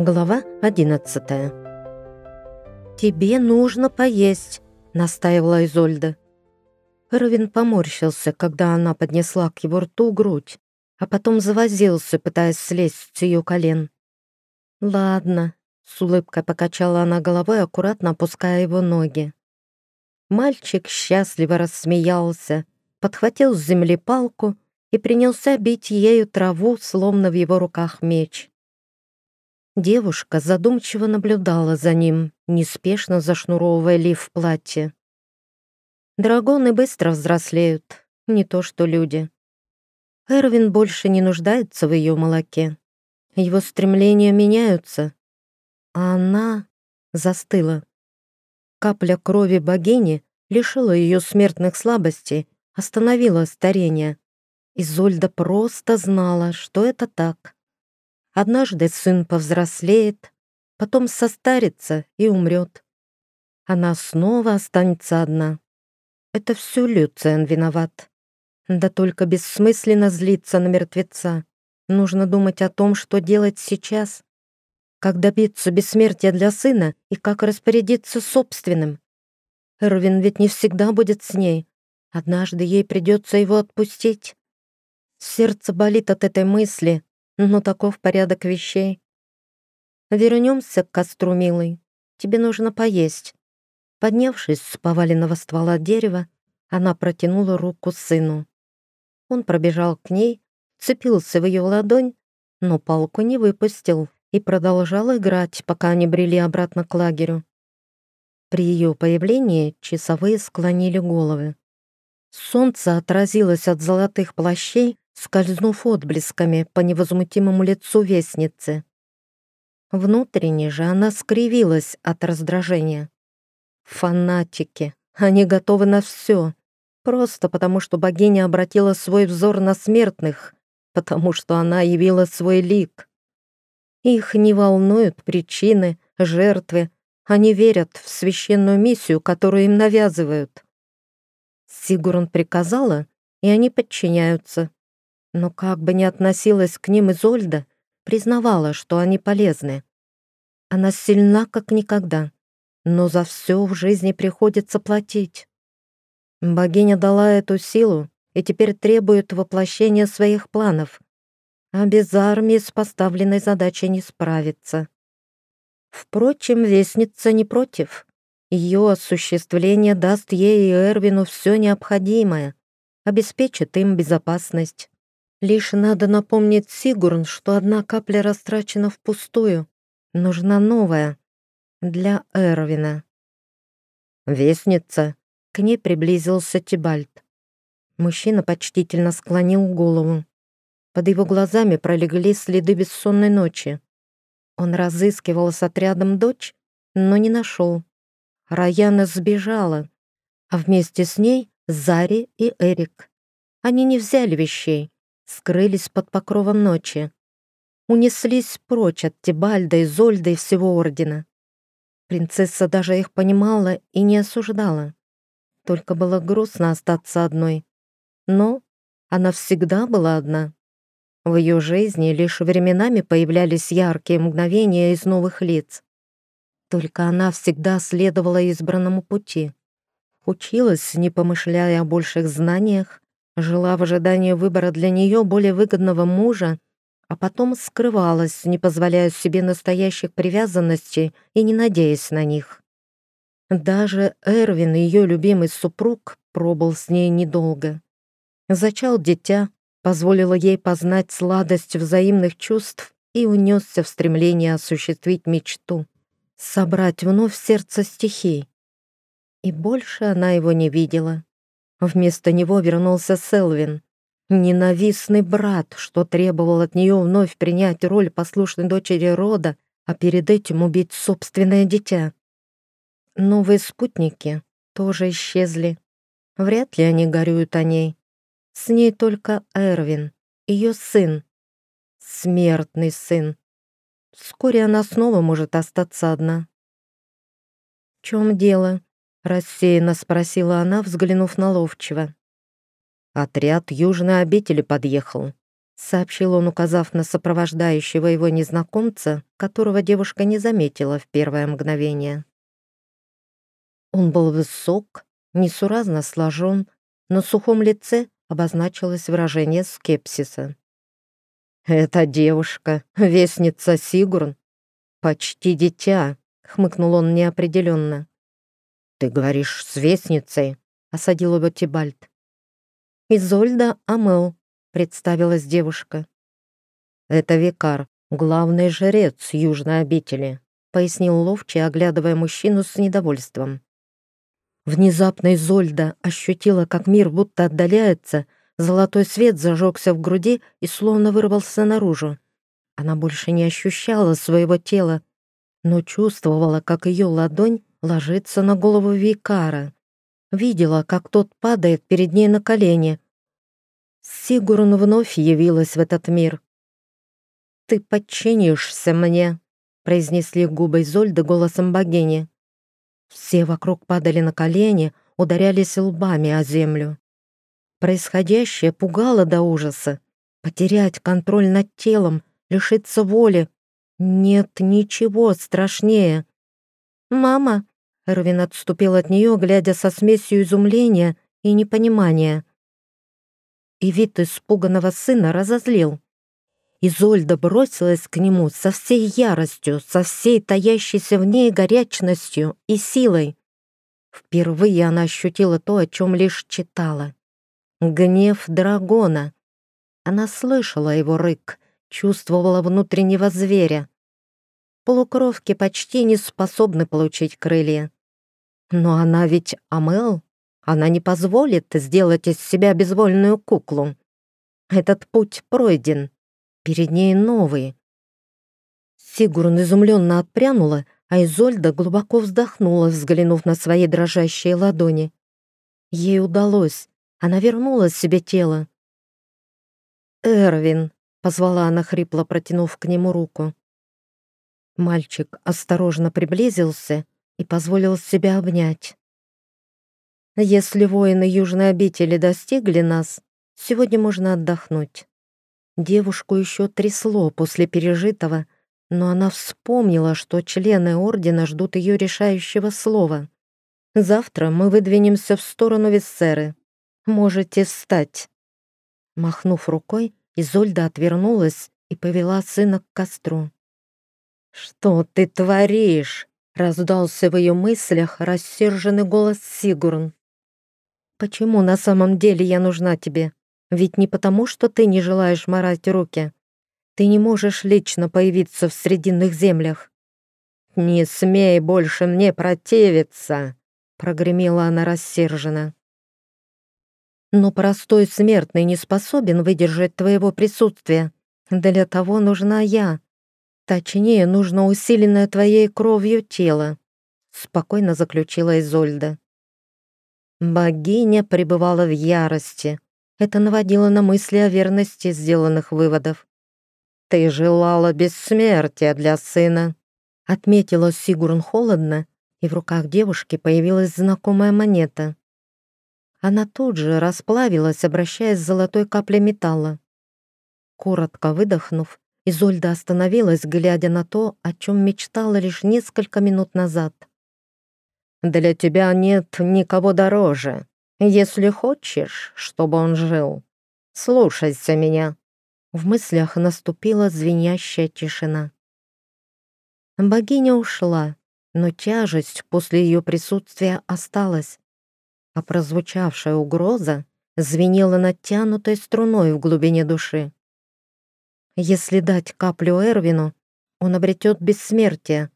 Глава 11 «Тебе нужно поесть», — настаивала Изольда. Эрвин поморщился, когда она поднесла к его рту грудь, а потом завозился, пытаясь слезть с ее колен. «Ладно», — с улыбкой покачала она головой, аккуратно опуская его ноги. Мальчик счастливо рассмеялся, подхватил с земли палку и принялся бить ею траву, словно в его руках меч. Девушка задумчиво наблюдала за ним, неспешно зашнуровывая лиф в платье. Драгоны быстро взрослеют, не то что люди. Эрвин больше не нуждается в ее молоке. Его стремления меняются, а она застыла. Капля крови богини лишила ее смертных слабостей, остановила старение. Изольда просто знала, что это так. Однажды сын повзрослеет, потом состарится и умрет. Она снова останется одна. Это все Люциан виноват. Да только бессмысленно злиться на мертвеца. Нужно думать о том, что делать сейчас. Как добиться бессмертия для сына и как распорядиться собственным. Эрвин ведь не всегда будет с ней. Однажды ей придется его отпустить. Сердце болит от этой мысли, но таков порядок вещей. Вернемся к костру, милый. Тебе нужно поесть. Поднявшись с поваленного ствола дерева, она протянула руку сыну. Он пробежал к ней, цепился в ее ладонь, но палку не выпустил и продолжал играть, пока они брели обратно к лагерю. При ее появлении часовые склонили головы. Солнце отразилось от золотых плащей, скользнув отблесками по невозмутимому лицу вестницы. Внутренне же она скривилась от раздражения. Фанатики. Они готовы на все. Просто потому, что богиня обратила свой взор на смертных, потому что она явила свой лик. Их не волнуют причины, жертвы. Они верят в священную миссию, которую им навязывают. Сигурн приказала, и они подчиняются. Но как бы ни относилась к ним Изольда, признавала, что они полезны. Она сильна, как никогда но за все в жизни приходится платить. Богиня дала эту силу и теперь требует воплощения своих планов, а без армии с поставленной задачей не справится. Впрочем, Вестница не против. Ее осуществление даст ей и Эрвину все необходимое, обеспечит им безопасность. Лишь надо напомнить Сигурн, что одна капля растрачена впустую. Нужна новая, для Эрвина. «Вестница!» — к ней приблизился Тибальт. Мужчина почтительно склонил голову. Под его глазами пролегли следы бессонной ночи. Он разыскивал с отрядом дочь, но не нашел. Раяна сбежала, а вместе с ней Зари и Эрик. Они не взяли вещей, скрылись под покровом ночи. Унеслись прочь от Тибальда, Изольда и всего Ордена. Принцесса даже их понимала и не осуждала. Только было грустно остаться одной. Но она всегда была одна. В ее жизни лишь временами появлялись яркие мгновения из новых лиц. Только она всегда следовала избранному пути. Училась, не помышляя о больших знаниях, жила в ожидании выбора для нее более выгодного мужа а потом скрывалась, не позволяя себе настоящих привязанностей и не надеясь на них. Даже Эрвин, ее любимый супруг, пробыл с ней недолго. Зачал дитя, позволило ей познать сладость взаимных чувств и унесся в стремление осуществить мечту, собрать вновь сердце стихий. И больше она его не видела. Вместо него вернулся Селвин, Ненавистный брат, что требовал от нее вновь принять роль послушной дочери рода, а перед этим убить собственное дитя. Новые спутники тоже исчезли. Вряд ли они горюют о ней. С ней только Эрвин, ее сын. Смертный сын. Вскоре она снова может остаться одна. «В чем дело?» — рассеянно спросила она, взглянув на Ловчего. Отряд южной обители подъехал. сообщил он, указав на сопровождающего его незнакомца, которого девушка не заметила в первое мгновение. Он был высок, несуразно сложен, на сухом лице обозначилось выражение скепсиса. «Эта девушка, вестница Сигурн, почти дитя», — хмыкнул он неопределенно. «Ты говоришь с вестницей?» — осадил его Тибальт. «Изольда Амел», — представилась девушка. «Это викар, главный жрец южной обители», — пояснил Ловчий, оглядывая мужчину с недовольством. Внезапно Изольда ощутила, как мир будто отдаляется, золотой свет зажегся в груди и словно вырвался наружу. Она больше не ощущала своего тела, но чувствовала, как ее ладонь ложится на голову Викара. Видела, как тот падает перед ней на колени. Сигурн вновь явилась в этот мир. «Ты подчинишься мне», — произнесли губы Изольды голосом богини. Все вокруг падали на колени, ударялись лбами о землю. Происходящее пугало до ужаса. Потерять контроль над телом, лишиться воли. Нет ничего страшнее. «Мама!» — Эрвин отступил от нее, глядя со смесью изумления и непонимания. И вид испуганного сына разозлил. Изольда бросилась к нему со всей яростью, со всей таящейся в ней горячностью и силой. Впервые она ощутила то, о чем лишь читала. Гнев дракона. Она слышала его рык, чувствовала внутреннего зверя. Полукровки почти не способны получить крылья. Но она ведь Амел. Она не позволит сделать из себя безвольную куклу. Этот путь пройден. Перед ней новые. Сигурн изумленно отпрянула, а Изольда глубоко вздохнула, взглянув на свои дрожащие ладони. Ей удалось. Она вернула себе тело. «Эрвин», — позвала она хрипло, протянув к нему руку. Мальчик осторожно приблизился и позволил себя обнять. «Если воины Южной обители достигли нас, сегодня можно отдохнуть». Девушку еще трясло после пережитого, но она вспомнила, что члены Ордена ждут ее решающего слова. «Завтра мы выдвинемся в сторону Виссеры. Можете встать». Махнув рукой, Изольда отвернулась и повела сына к костру. «Что ты творишь?» — раздался в ее мыслях рассерженный голос Сигурн. «Почему на самом деле я нужна тебе?» Ведь не потому, что ты не желаешь морать руки. Ты не можешь лично появиться в Срединных землях. «Не смей больше мне противиться!» — прогремела она рассерженно. «Но простой смертный не способен выдержать твоего присутствия. Для того нужна я. Точнее, нужно усиленное твоей кровью тело», — спокойно заключила Изольда. Богиня пребывала в ярости. Это наводило на мысли о верности сделанных выводов. «Ты желала бессмертия для сына», — отметила Сигурн холодно, и в руках девушки появилась знакомая монета. Она тут же расплавилась, обращаясь с золотой каплей металла. Коротко выдохнув, Изольда остановилась, глядя на то, о чем мечтала лишь несколько минут назад. «Для тебя нет никого дороже», если хочешь, чтобы он жил, слушайся меня». В мыслях наступила звенящая тишина. Богиня ушла, но тяжесть после ее присутствия осталась, а прозвучавшая угроза звенела натянутой струной в глубине души. Если дать каплю Эрвину, он обретет бессмертие,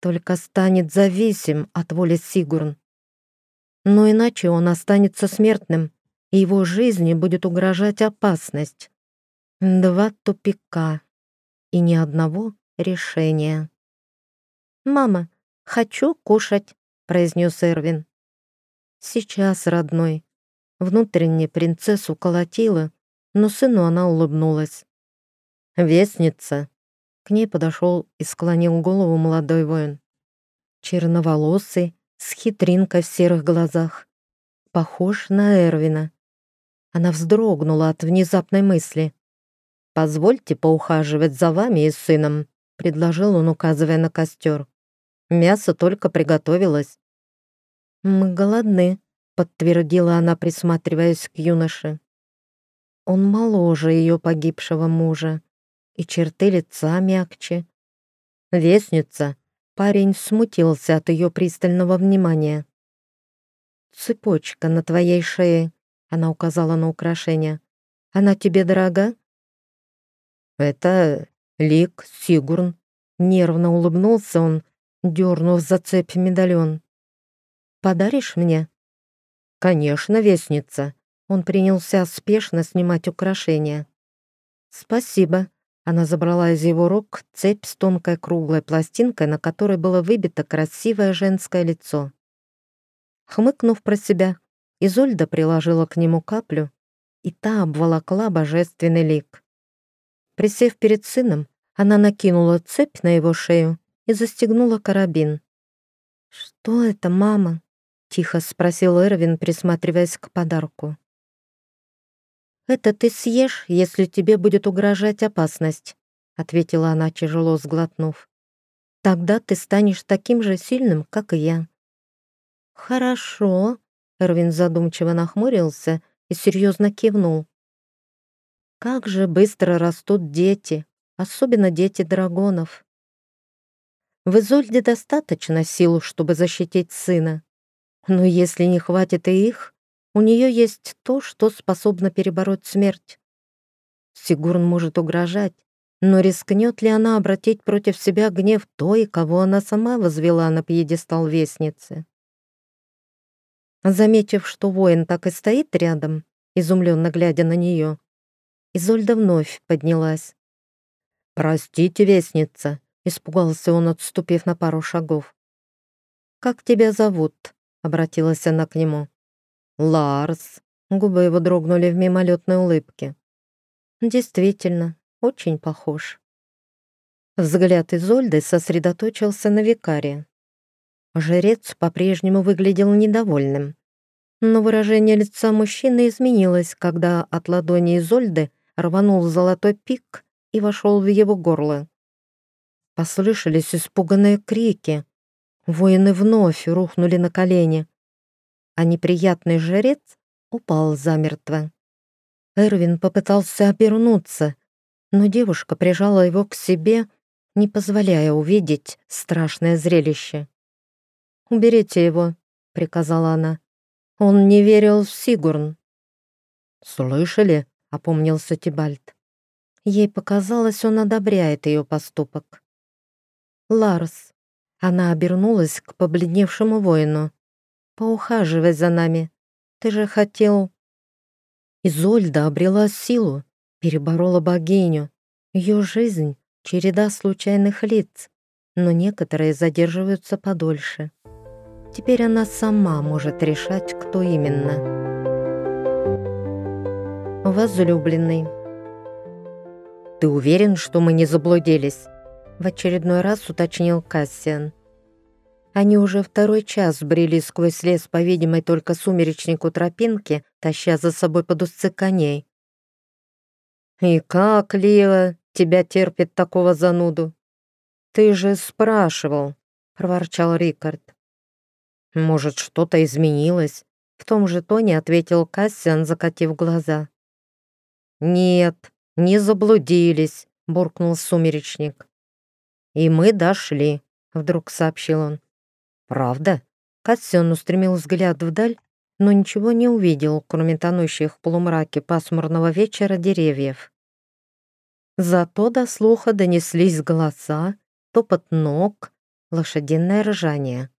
только станет зависим от воли Сигурн но иначе он останется смертным, и его жизни будет угрожать опасность. Два тупика и ни одного решения. «Мама, хочу кушать», — произнес Эрвин. «Сейчас, родной». Внутренне принцессу колотила, но сыну она улыбнулась. «Вестница!» К ней подошел и склонил голову молодой воин. Черноволосый, с хитринкой в серых глазах. Похож на Эрвина. Она вздрогнула от внезапной мысли. «Позвольте поухаживать за вами и сыном», — предложил он, указывая на костер. «Мясо только приготовилось». «Мы голодны», — подтвердила она, присматриваясь к юноше. Он моложе ее погибшего мужа, и черты лица мягче. «Вестница», — парень смутился от ее пристального внимания. «Цепочка на твоей шее», — она указала на украшение. «Она тебе дорога?» «Это Лик Сигурн», — нервно улыбнулся он, дернув за цепь медальон. «Подаришь мне?» «Конечно, вестница». Он принялся спешно снимать украшения. «Спасибо». Она забрала из его рук цепь с тонкой круглой пластинкой, на которой было выбито красивое женское лицо. Хмыкнув про себя, Изольда приложила к нему каплю, и та обволокла божественный лик. Присев перед сыном, она накинула цепь на его шею и застегнула карабин. «Что это, мама?» — тихо спросил Эрвин, присматриваясь к подарку. «Это ты съешь, если тебе будет угрожать опасность», — ответила она, тяжело сглотнув. «Тогда ты станешь таким же сильным, как и я». «Хорошо», — Эрвин задумчиво нахмурился и серьезно кивнул. «Как же быстро растут дети, особенно дети драгонов». В Изольде достаточно сил, чтобы защитить сына. Но если не хватит и их, у нее есть то, что способно перебороть смерть. Сигурн может угрожать, но рискнет ли она обратить против себя гнев той, кого она сама возвела на пьедестал вестницы? Заметив, что воин так и стоит рядом, изумленно глядя на нее, Изольда вновь поднялась. «Простите, вестница», Испугался он, отступив на пару шагов. «Как тебя зовут?» — обратилась она к нему. «Ларс». Губы его дрогнули в мимолетной улыбке. «Действительно, очень похож». Взгляд Изольды сосредоточился на викаре. Жрец по-прежнему выглядел недовольным. Но выражение лица мужчины изменилось, когда от ладони Изольды рванул золотой пик и вошел в его горло. Послышались испуганные крики. Воины вновь рухнули на колени, а неприятный жрец упал замертво. Эрвин попытался обернуться, но девушка прижала его к себе, не позволяя увидеть страшное зрелище. «Уберите его», — приказала она. «Он не верил в Сигурн». «Слышали?» — опомнился Тибальт. Ей показалось, он одобряет ее поступок. Ларс. Она обернулась к побледневшему воину. «Поухаживай за нами. Ты же хотел...» Изольда обрела силу, переборола богиню. Ее жизнь — череда случайных лиц, но некоторые задерживаются подольше. Теперь она сама может решать, кто именно. Возлюбленный. «Ты уверен, что мы не заблудились?» В очередной раз уточнил Кассиан. Они уже второй час брели сквозь лес по видимой только сумеречнику тропинки, таща за собой под узцы коней. «И как, Лила, тебя терпит такого зануду?» «Ты же спрашивал», — проворчал Рикард. «Может, что-то изменилось?» В том же тоне ответил Кассиан, закатив глаза. «Нет, не заблудились», — буркнул сумеречник. «И мы дошли», — вдруг сообщил он. «Правда?» Кассион устремил взгляд вдаль, но ничего не увидел, кроме тонущих в полумраке пасмурного вечера деревьев. Зато до слуха донеслись голоса, топот ног, лошадиное ржание.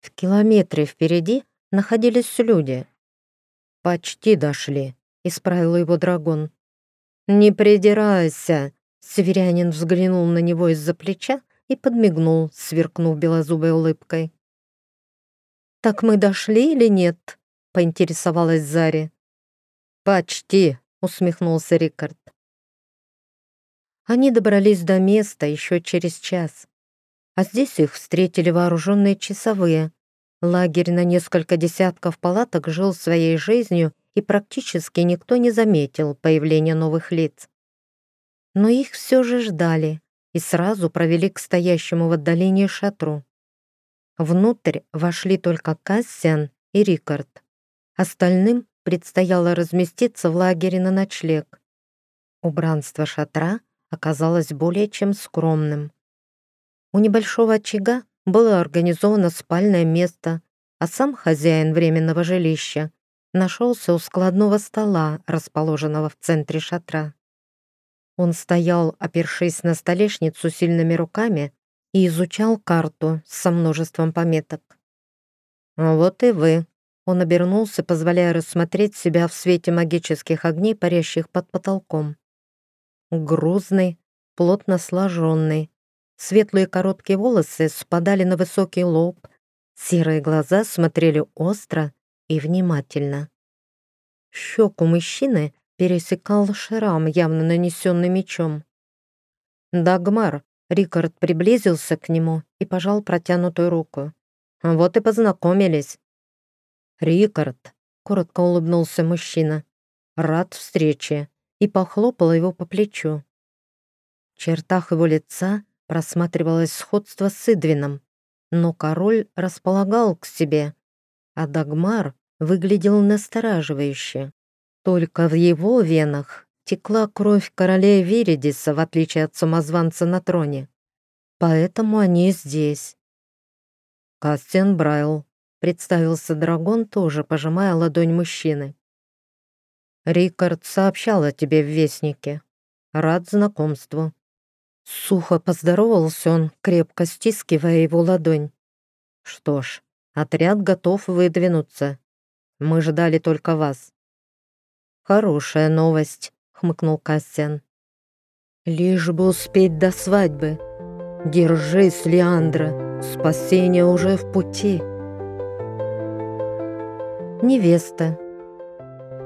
В километре впереди находились люди. «Почти дошли», — исправил его драгон. «Не придирайся», Северянин взглянул на него из-за плеча и подмигнул, сверкнув белозубой улыбкой. «Так мы дошли или нет?» — поинтересовалась Зари. «Почти», — усмехнулся Рикард. Они добрались до места еще через час. А здесь их встретили вооруженные часовые. Лагерь на несколько десятков палаток жил своей жизнью, и практически никто не заметил появления новых лиц. но их все же ждали и сразу провели к стоящему в отдалении шатру. Внутрь вошли только Кассиан и Рикард. Остальным предстояло разместиться в лагере на ночлег. Убранство шатра оказалось более чем скромным. У небольшого очага было организовано спальное место, а сам хозяин временного жилища нашелся у складного стола, расположенного в центре шатра. Он стоял, опершись на столешницу сильными руками, и изучал карту со множеством пометок. «А «Вот и вы», — он обернулся, позволяя рассмотреть себя в свете магических огней, парящих под потолком. Грузный, плотно сложенный, светлые короткие волосы спадали на высокий лоб, серые глаза смотрели остро и внимательно. Щеку мужчины пересекал шрам, явно нанесенный мечом. «Дагмар!» — Рикард приблизился к нему и пожал протянутую руку. «Вот и познакомились». «Рикард!» — коротко улыбнулся мужчина. «Рад встрече!» и похлопала его по плечу. В чертах его лица просматривалось сходство с Идвином, но король располагал к себе, а Дагмар выглядел настораживающе. Только в его венах текла кровь королей Виридиса, в отличие от самозванца на троне. Поэтому они здесь. Кастиан Брайл, представился Драгон, тоже пожимая ладонь мужчины. Рикард сообщал о тебе в Вестнике. Рад знакомству. Сухо поздоровался он, крепко стискивая его ладонь. Что ж, отряд готов выдвинуться. Мы ждали только вас. «Хорошая новость», — хмыкнул Кассиан. «Лишь бы успеть до свадьбы. Держись, Леандра, спасение уже в пути». Невеста.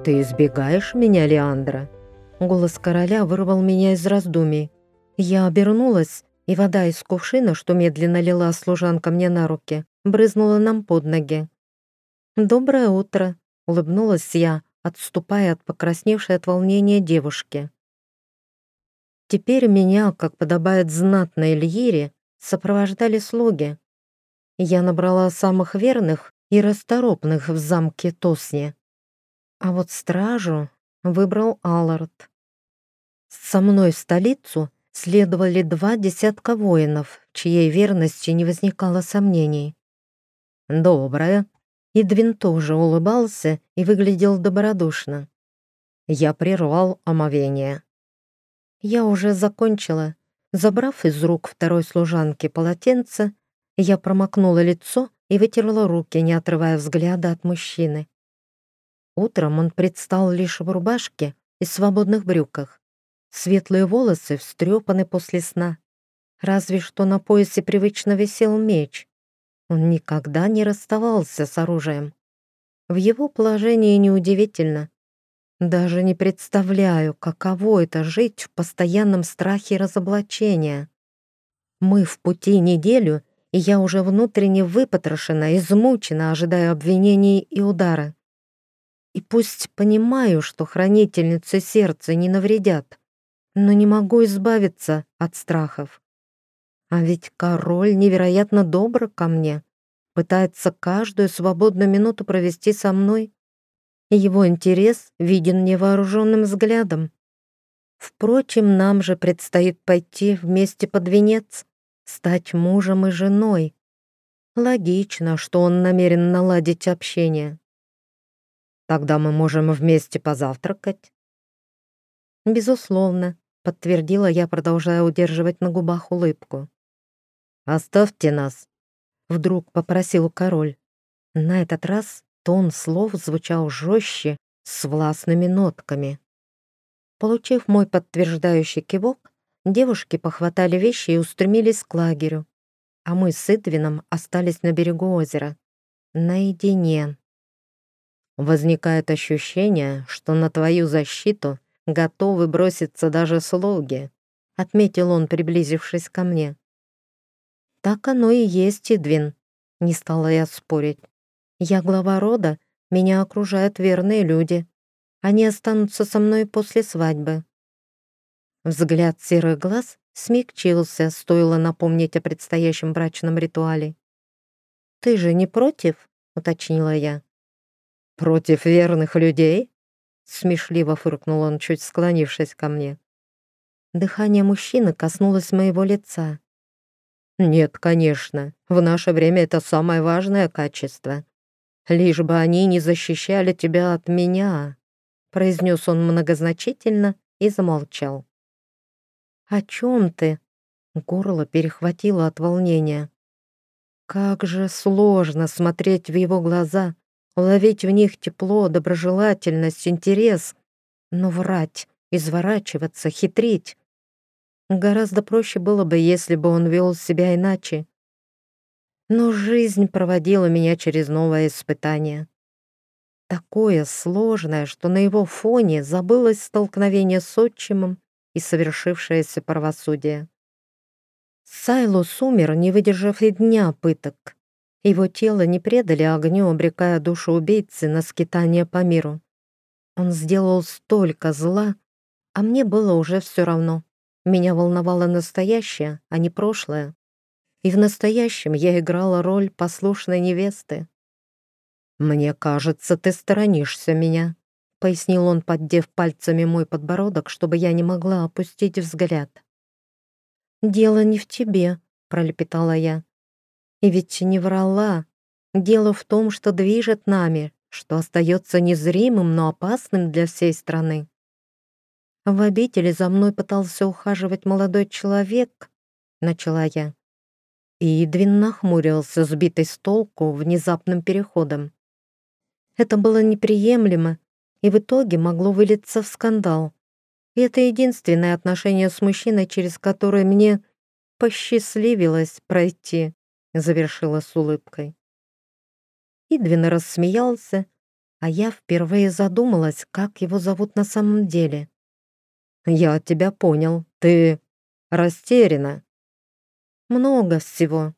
«Ты избегаешь меня, Леандра?» Голос короля вырвал меня из раздумий. Я обернулась, и вода из кувшина, что медленно лила служанка мне на руки, брызнула нам под ноги. «Доброе утро», — улыбнулась я, отступая от покрасневшей от волнения девушки. Теперь меня, как подобает знатной Льере, сопровождали слуги. Я набрала самых верных и расторопных в замке Тосне. А вот стражу выбрал Аллард. Со мной в столицу следовали два десятка воинов, чьей верности не возникало сомнений. «Доброе», Идвин тоже улыбался и выглядел добродушно. Я прервал омовение. Я уже закончила. Забрав из рук второй служанки полотенце, я промокнула лицо и вытерла руки, не отрывая взгляда от мужчины. Утром он предстал лишь в рубашке и свободных брюках. Светлые волосы встрепаны после сна. Разве что на поясе привычно висел меч. Он никогда не расставался с оружием. В его положении неудивительно. Даже не представляю, каково это жить в постоянном страхе разоблачения. Мы в пути неделю, и я уже внутренне выпотрошена, измучена, ожидая обвинений и удара. И пусть понимаю, что хранительницы сердца не навредят, но не могу избавиться от страхов. А ведь король невероятно добр ко мне, пытается каждую свободную минуту провести со мной. Его интерес виден невооруженным взглядом. Впрочем, нам же предстоит пойти вместе под венец, стать мужем и женой. Логично, что он намерен наладить общение. Тогда мы можем вместе позавтракать. Безусловно, подтвердила я, продолжая удерживать на губах улыбку. «Оставьте нас», — вдруг попросил король. На этот раз тон слов звучал жестче, с властными нотками. Получив мой подтверждающий кивок, девушки похватали вещи и устремились к лагерю, а мы с Идвином остались на берегу озера. Наедине. Возникает ощущение, что на твою защиту готовы броситься даже слуги, отметил он, приблизившись ко мне. Так оно и есть, Идвин. Не стала я спорить. Я глава рода, меня окружают верные люди. Они останутся со мной после свадьбы. Взгляд серых глаз смягчился, стоило напомнить о предстоящем брачном ритуале. «Ты же не против?» — уточнила я. «Против верных людей?» — смешливо фыркнул он, чуть склонившись ко мне. Дыхание мужчины коснулось моего лица. «Нет, конечно, в наше время это самое важное качество. Лишь бы они не защищали тебя от меня», — произнес он многозначительно и замолчал. «О чем ты?» Горло перехватило от волнения. Как же сложно смотреть в его глаза, ловить в них тепло, доброжелательность, интерес, но врать, изворачиваться, хитрить. Гораздо проще было бы, если бы он вел себя иначе. Но жизнь проводила меня через новое испытание. Такое сложное, что на его фоне забылось столкновение с отчимом и совершившееся правосудие. Сайлус умер, не выдержав и дня пыток. Его тело не предали огню, обрекая душу убийцы на скитание по миру. Он сделал столько зла, а мне было уже все равно. Меня волновало настоящее, а не прошлое. И в настоящем я играла роль послушной невесты. «Мне кажется, ты сторонишься меня», — пояснил он, поддев пальцами мой подбородок, чтобы я не могла опустить взгляд. «Дело не в тебе», — пролепетала я. «И ведь не врала. Дело в том, что движет нами, что остается незримым, но опасным для всей страны. В обители за мной пытался ухаживать молодой человек, начала я. И Идвин нахмурился, сбитый с толку внезапным переходом. Это было неприемлемо и в итоге могло вылиться в скандал. И это единственное отношение с мужчиной, через которое мне посчастливилось пройти, завершила с улыбкой. Идвин рассмеялся, а я впервые задумалась, как его зовут на самом деле. «Я тебя понял. Ты растеряна». «Много всего.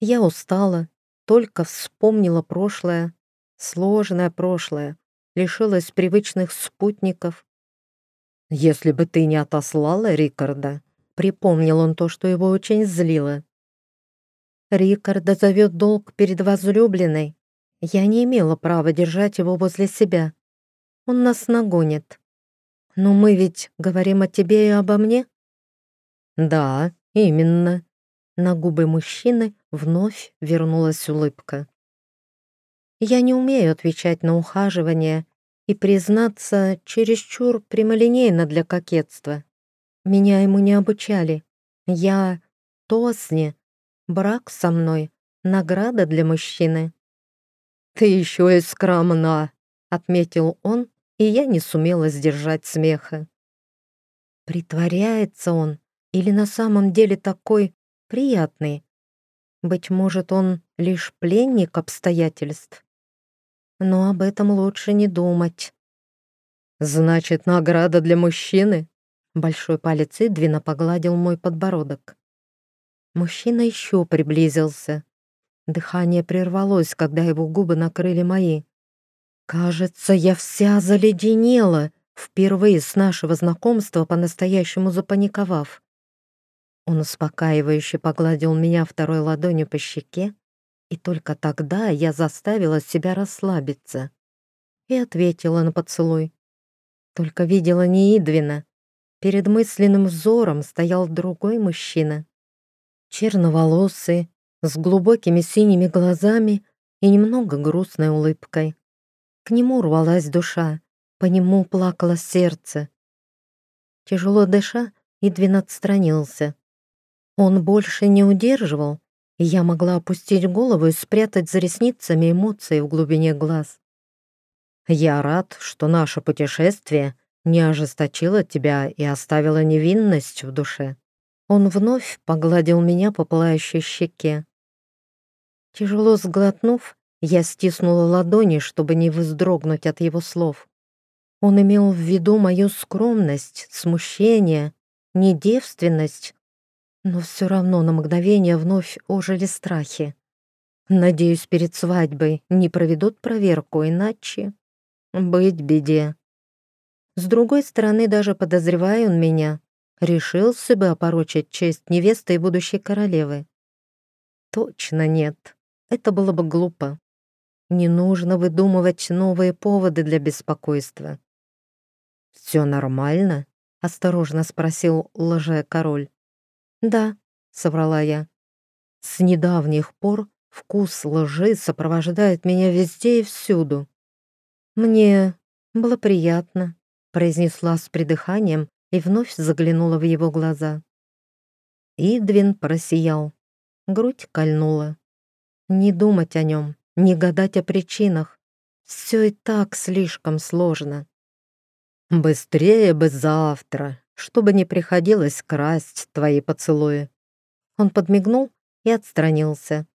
Я устала, только вспомнила прошлое, сложное прошлое, лишилась привычных спутников. «Если бы ты не отослала Рикарда», — припомнил он то, что его очень злило. «Рикарда зовет долг перед возлюбленной. Я не имела права держать его возле себя. Он нас нагонит. Но мы ведь говорим о тебе и обо мне?» «Да, именно». На губы мужчины вновь вернулась улыбка. «Я не умею отвечать на ухаживание и, признаться, чересчур прямолинейно для кокетства. Меня ему не обучали. Я Тосни. Брак со мной — награда для мужчины». «Ты еще и скромна», — отметил он и я не сумела сдержать смеха. Притворяется он или на самом деле такой приятный? Быть может, он лишь пленник обстоятельств? Но об этом лучше не думать. «Значит, награда для мужчины?» Большой палец Идвина погладил мой подбородок. Мужчина еще приблизился. Дыхание прервалось, когда его губы накрыли мои. Кажется, я вся заледенела, впервые с нашего знакомства по-настоящему запаниковав. Он успокаивающе погладил меня второй ладонью по щеке, и только тогда я заставила себя расслабиться и ответила на поцелуй. Только видела не Идвина. Перед мысленным взором стоял другой мужчина. Черноволосый, с глубокими синими глазами и немного грустной улыбкой. К нему рвалась душа, по нему плакало сердце. Тяжело дыша, Идвин отстранился. Он больше не удерживал, и я могла опустить голову и спрятать за ресницами эмоции в глубине глаз. «Я рад, что наше путешествие не ожесточило тебя и оставило невинность в душе». Он вновь погладил меня по пылающей щеке. Тяжело сглотнув, я стиснула ладони, чтобы не вздрогнуть от его слов. Он имел в виду мою скромность, смущение, недевственность, но все равно на мгновение вновь ожили страхи. Надеюсь, перед свадьбой не проведут проверку, иначе быть беде. С другой стороны, даже подозревая он меня, решился бы опорочить честь невесты и будущей королевы. Точно нет. Это было бы глупо. Не нужно выдумывать новые поводы для беспокойства. «Все нормально?» — осторожно спросил лже-король. «Да», — соврала я. «С недавних пор вкус лжи сопровождает меня везде и всюду. Мне было приятно», — произнесла с придыханием и вновь заглянула в его глаза. Идвин просиял. Грудь кольнула. Не думать о нем, не гадать о причинах. Все и так слишком сложно. «Быстрее бы завтра, чтобы не приходилось красть твои поцелуи». Он подмигнул и отстранился.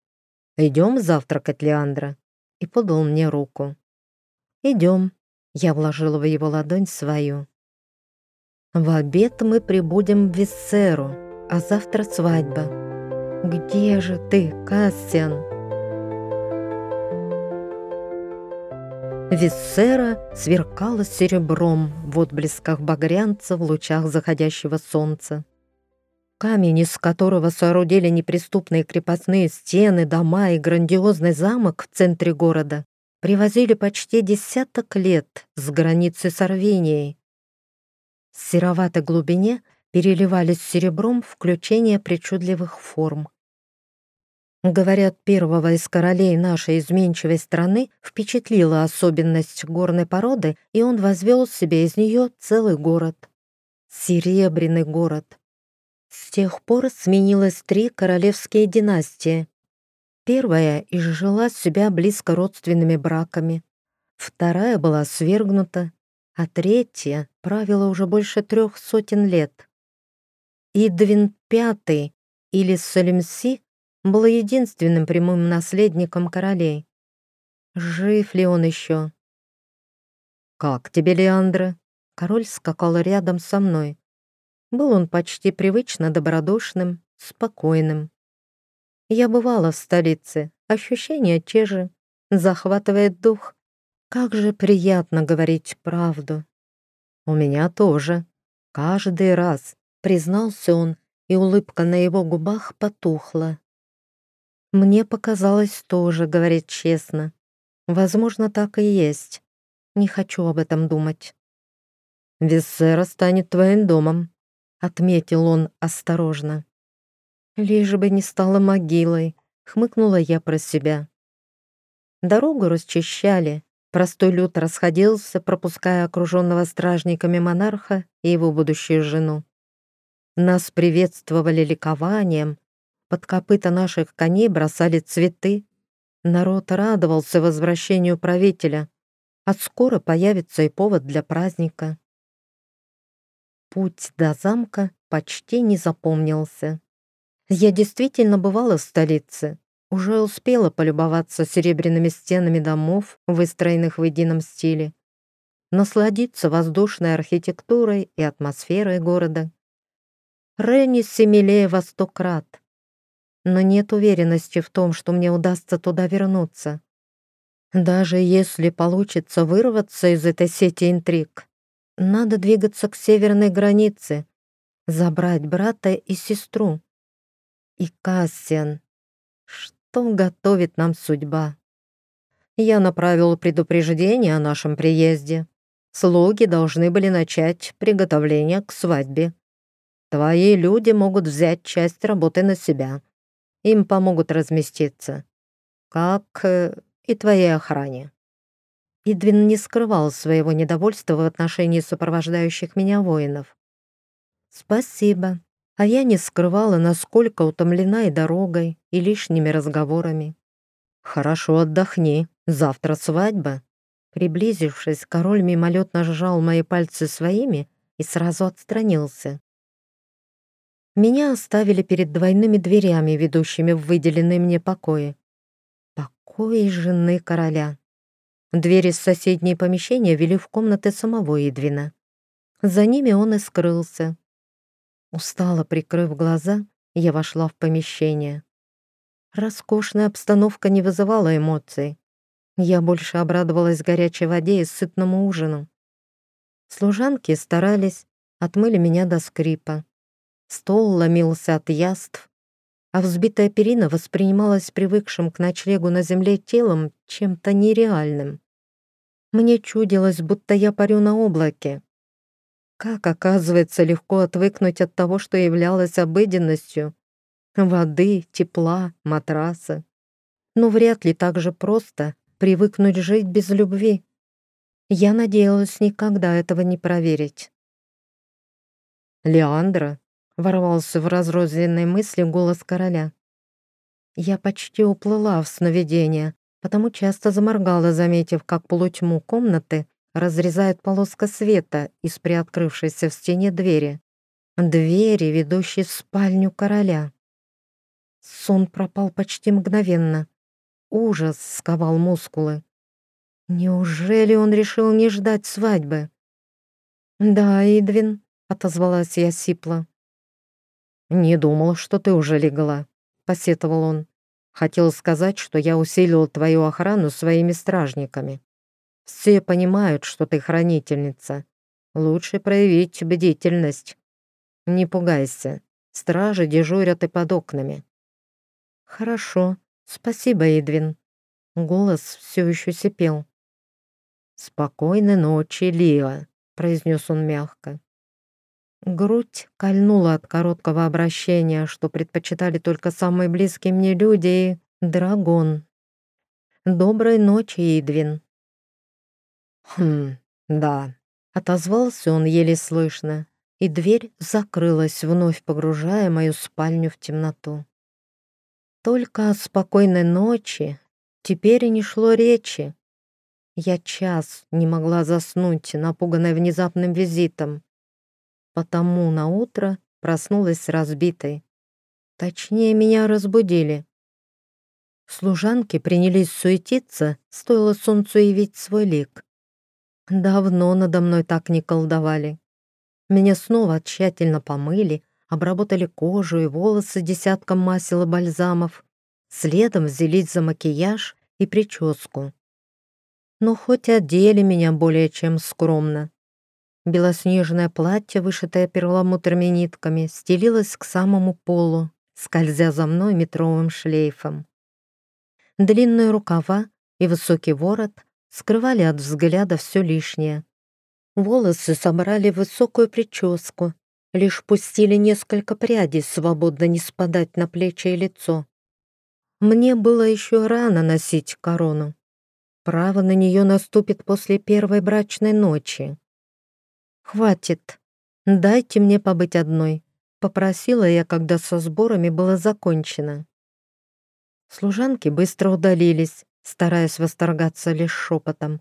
«Идем завтракать, Леандра?» и подал мне руку. «Идем». Я вложила в его ладонь свою. В обед мы прибудем в Виссеру, а завтра свадьба. Где же ты, Кассиан? Виссера сверкала серебром в отблесках багрянца в лучах заходящего солнца. Камень, из которого соорудили неприступные крепостные стены, дома и грандиозный замок в центре города, привозили почти десяток лет с границы с Арвенией, в сероватой глубине переливались серебром включения причудливых форм. Говорят, первого из королей нашей изменчивой страны впечатлила особенность горной породы, и он возвел себе из нее целый город. Серебряный город. С тех пор сменилось три королевские династии. Первая изжила себя близко родственными браками. Вторая была свергнута, а третья правила уже больше трех сотен лет. Идвин V или Салимси был единственным прямым наследником королей. Жив ли он еще? «Как тебе, Леандра?» Король скакал рядом со мной. Был он почти привычно добродушным, спокойным. Я бывала в столице, ощущения те же, захватывает дух. Как же приятно говорить правду. У меня тоже. Каждый раз, признался он, и улыбка на его губах потухла. Мне показалось тоже, говорить честно. Возможно, так и есть. Не хочу об этом думать. «Виссера станет твоим домом», — отметил он осторожно. «Лишь бы не стала могилой», — хмыкнула я про себя. Дорогу расчищали, Простой люд расходился, пропуская окруженного стражниками монарха и его будущую жену. Нас приветствовали ликованием, под копыта наших коней бросали цветы. Народ радовался возвращению правителя, а скоро появится и повод для праздника. Путь до замка почти не запомнился. Я действительно бывала в столице, уже успела полюбоваться серебряными стенами домов, выстроенных в едином стиле, насладиться воздушной архитектурой и атмосферой города. Ренниси милее во сто крат. Но нет уверенности в том, что мне удастся туда вернуться. Даже если получится вырваться из этой сети интриг, надо двигаться к северной границе, забрать брата и сестру. И Кассиан. Что? готовит нам судьба. Я направил предупреждение о нашем приезде. Слуги должны были начать приготовление к свадьбе. Твои люди могут взять часть работы на себя. Им помогут разместиться. Как э, и твоей охране. Идвин не скрывал своего недовольства в отношении сопровождающих меня воинов. «Спасибо», а я не скрывала, насколько утомлена и дорогой, и лишними разговорами. «Хорошо отдохни, завтра свадьба». Приблизившись, король мимолетно сжал мои пальцы своими и сразу отстранился. Меня оставили перед двойными дверями, ведущими в выделенные мне покои. Покои жены короля. Двери с соседней помещения вели в комнаты самого Идвина. За ними он и скрылся, Устало прикрыв глаза, я вошла в помещение. Роскошная обстановка не вызывала эмоций. Я больше обрадовалась горячей воде и сытному ужину. Служанки старались, отмыли меня до скрипа, стол ломился от яств, а взбитая перина воспринималась привыкшим к ночлегу на земле телом чем-то нереальным. Мне чудилось, будто я парю на облаке. Как, оказывается, легко отвыкнуть от того, что являлось обыденностью. Воды, тепла, матраса. Но вряд ли так же просто привыкнуть жить без любви. Я надеялась никогда этого не проверить. «Леандра», — ворвался в разрозненные мысли голос короля. Я почти уплыла в сновидение, потому часто заморгала, заметив, как полутьму комнаты разрезает полоска света из приоткрывшейся в стене двери. Двери, ведущей в спальню короля. Сон пропал почти мгновенно. Ужас сковал мускулы. Неужели он решил не ждать свадьбы? «Да, Идвин», — отозвалась я сипло. «Не думал, что ты уже легла», — посетовал он. Хотел сказать, что я усилил твою охрану своими стражниками. Все понимают, что ты хранительница. Лучше проявить бдительность. Не пугайся. Стражи дежурят и под окнами. Хорошо. Спасибо, Эдвин. Голос все еще сипел. «Спокойной ночи, Лиа», — произнес он мягко. Грудь кольнула от короткого обращения, что предпочитали только самые близкие мне люди и драгон. «Доброй ночи, Идвин». «Хм, да», — отозвался он еле слышно, и дверь закрылась, вновь погружая мою спальню в темноту. Только о спокойной ночи теперь и не шло речи. Я час не могла заснуть, напуганная внезапным визитом потому на утро проснулась разбитой. Точнее, меня разбудили. Служанки принялись суетиться, стоило солнцу явить свой лик. Давно надо мной так не колдовали. Меня снова тщательно помыли, обработали кожу и волосы десятком масел и бальзамов, следом взялись за макияж и прическу. Но хоть одели меня более чем скромно. Белоснежное платье, вышитое перламутрами нитками, стелилось к самому полу, скользя за мной метровым шлейфом. Длинные рукава и высокий ворот скрывали от взгляда все лишнее. Волосы собрали в высокую прическу, лишь пустили несколько прядей, свободно не спадать на плечи и лицо. Мне было еще рано носить корону. Право на нее наступит после первой брачной ночи. «Хватит. Дайте мне побыть одной», — попросила я, когда со сборами было закончено. Служанки быстро удалились, стараясь восторгаться лишь шепотом.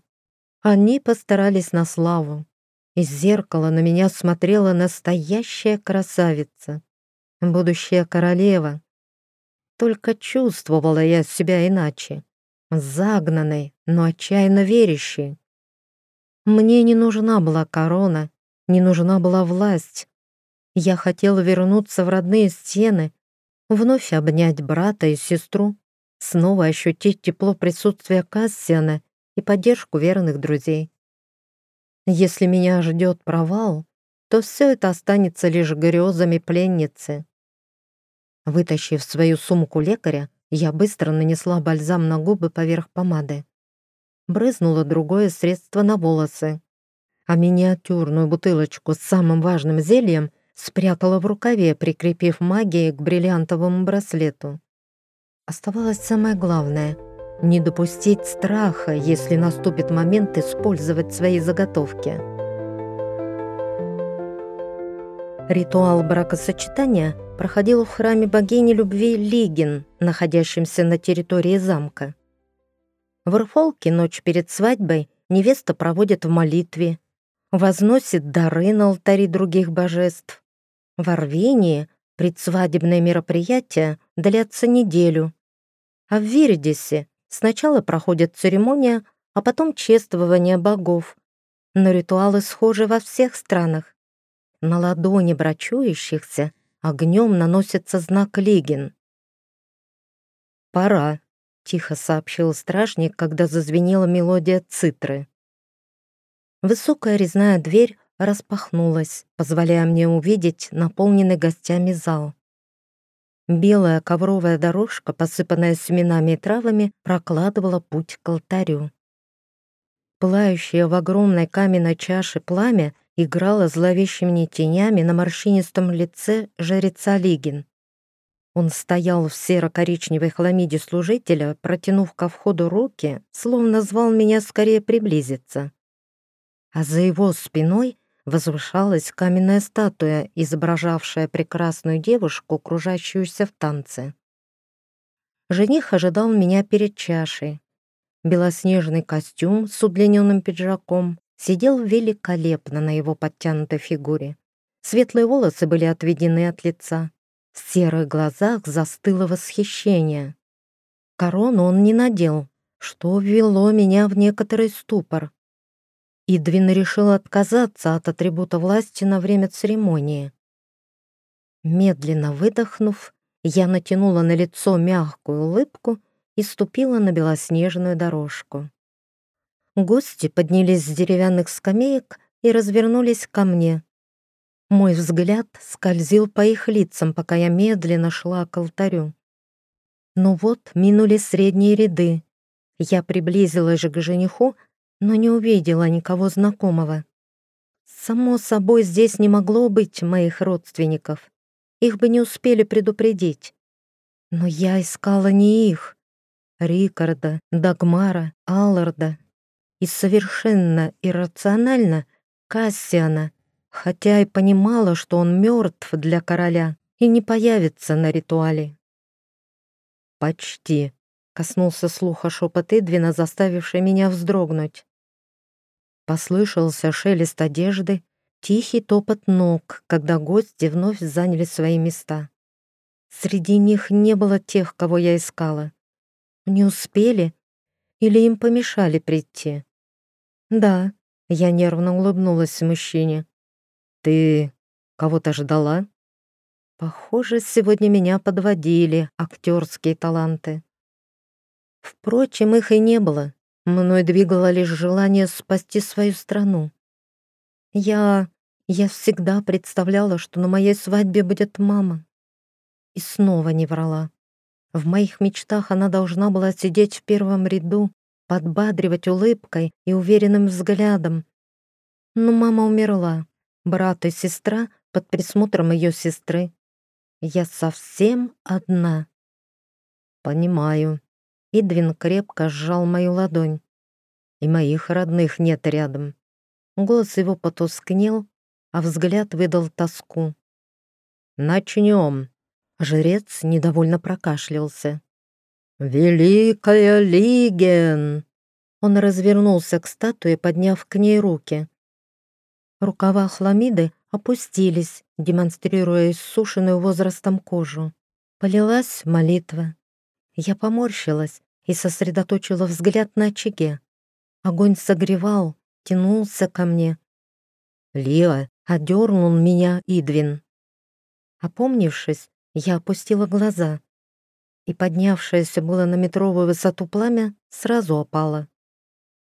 Они постарались на славу. Из зеркала на меня смотрела настоящая красавица, будущая королева. Только чувствовала я себя иначе, загнанной, но отчаянно верящей. Мне не нужна была корона, не нужна была власть. Я хотела вернуться в родные стены, вновь обнять брата и сестру, снова ощутить тепло присутствия Кассиана и поддержку верных друзей. Если меня ждет провал, то все это останется лишь грезами пленницы. Вытащив свою сумку лекаря, я быстро нанесла бальзам на губы поверх помады брызнула другое средство на волосы, а миниатюрную бутылочку с самым важным зельем спрятала в рукаве, прикрепив магией к бриллиантовому браслету. Оставалось самое главное — не допустить страха, если наступит момент использовать свои заготовки. Ритуал бракосочетания проходил в храме богини любви Лигин, находящемся на территории замка. В Ирфолке ночь перед свадьбой невеста проводит в молитве, возносит дары на алтари других божеств. В Арвении предсвадебные мероприятия длятся неделю, а в Виридисе сначала проходит церемония, а потом чествование богов. Но ритуалы схожи во всех странах. На ладони брачующихся огнем наносится знак Лигин. «Пора», — тихо сообщил стражник, когда зазвенела мелодия цитры. Высокая резная дверь распахнулась, позволяя мне увидеть наполненный гостями зал. Белая ковровая дорожка, посыпанная семенами и травами, прокладывала путь к алтарю. Пылающее в огромной каменной чаше пламя играло зловещими тенями на морщинистом лице жреца Лигин. Он стоял в серо-коричневой хламиде служителя, протянув ко входу руки, словно звал меня скорее приблизиться. А за его спиной возвышалась каменная статуя, изображавшая прекрасную девушку, кружащуюся в танце. Жених ожидал меня перед чашей. Белоснежный костюм с удлиненным пиджаком сидел великолепно на его подтянутой фигуре. Светлые волосы были отведены от лица. В серых глазах застыло восхищение. Корону он не надел, что ввело меня в некоторый ступор. Идвин решил отказаться от атрибута власти на время церемонии. Медленно выдохнув, я натянула на лицо мягкую улыбку и ступила на белоснежную дорожку. Гости поднялись с деревянных скамеек и развернулись ко мне. Мой взгляд скользил по их лицам, пока я медленно шла к алтарю. Ну вот, минули средние ряды. Я приблизилась к жениху, но не увидела никого знакомого. Само собой, здесь не могло быть моих родственников. Их бы не успели предупредить. Но я искала не их. Рикарда, Дагмара, Алларда и совершенно иррационально Кассиана, хотя и понимала, что он мертв для короля и не появится на ритуале. «Почти», — коснулся слуха шепот Эдвина, заставивший меня вздрогнуть. Послышался шелест одежды, тихий топот ног, когда гости вновь заняли свои места. Среди них не было тех, кого я искала. Не успели или им помешали прийти? Да, я нервно улыбнулась мужчине. «Ты кого-то ждала?» Похоже, сегодня меня подводили актерские таланты. Впрочем, их и не было. Мной двигало лишь желание спасти свою страну. Я... я всегда представляла, что на моей свадьбе будет мама. И снова не врала. В моих мечтах она должна была сидеть в первом ряду, подбадривать улыбкой и уверенным взглядом. Но мама умерла брат и сестра под присмотром ее сестры. Я совсем одна. Понимаю. Идвин крепко сжал мою ладонь. И моих родных нет рядом. Голос его потускнел, а взгляд выдал тоску. «Начнем!» Жрец недовольно прокашлялся. «Великая Лиген!» Он развернулся к статуе, подняв к ней руки. Рукава хламиды опустились, демонстрируя иссушенную возрастом кожу. Полилась молитва. Я поморщилась и сосредоточила взгляд на очаге. Огонь согревал, тянулся ко мне. «Лиа!» — одернул меня Идвин. Опомнившись, я опустила глаза, и поднявшееся было на метровую высоту пламя сразу опало.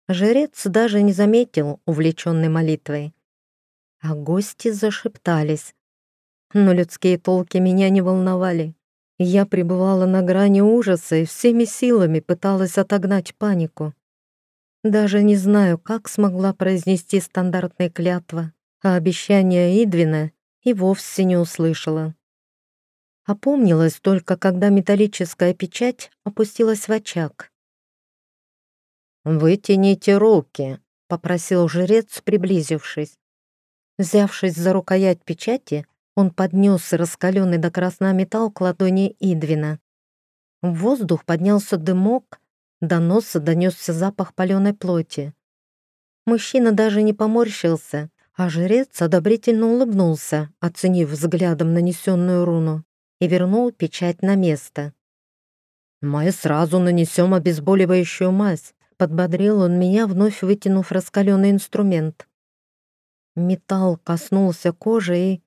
Жрец даже не заметил увлеченной молитвой а гости зашептались. Но людские толки меня не волновали. Я пребывала на грани ужаса и всеми силами пыталась отогнать панику. Даже не знаю, как смогла произнести стандартные клятва, а обещания Идвина и вовсе не услышала. Опомнилась только, когда металлическая печать опустилась в очаг. «Вытяните руки», — попросил жрец, приблизившись. Взявшись за рукоять печати, он поднес раскаленный до красна металл к ладони Идвина. В воздух поднялся дымок, до носа донесся запах паленой плоти. Мужчина даже не поморщился, а жрец одобрительно улыбнулся, оценив взглядом нанесенную руну, и вернул печать на место. «Мы сразу нанесем обезболивающую мазь», — подбодрил он меня, вновь вытянув раскаленный инструмент. Металл коснулся кожи, и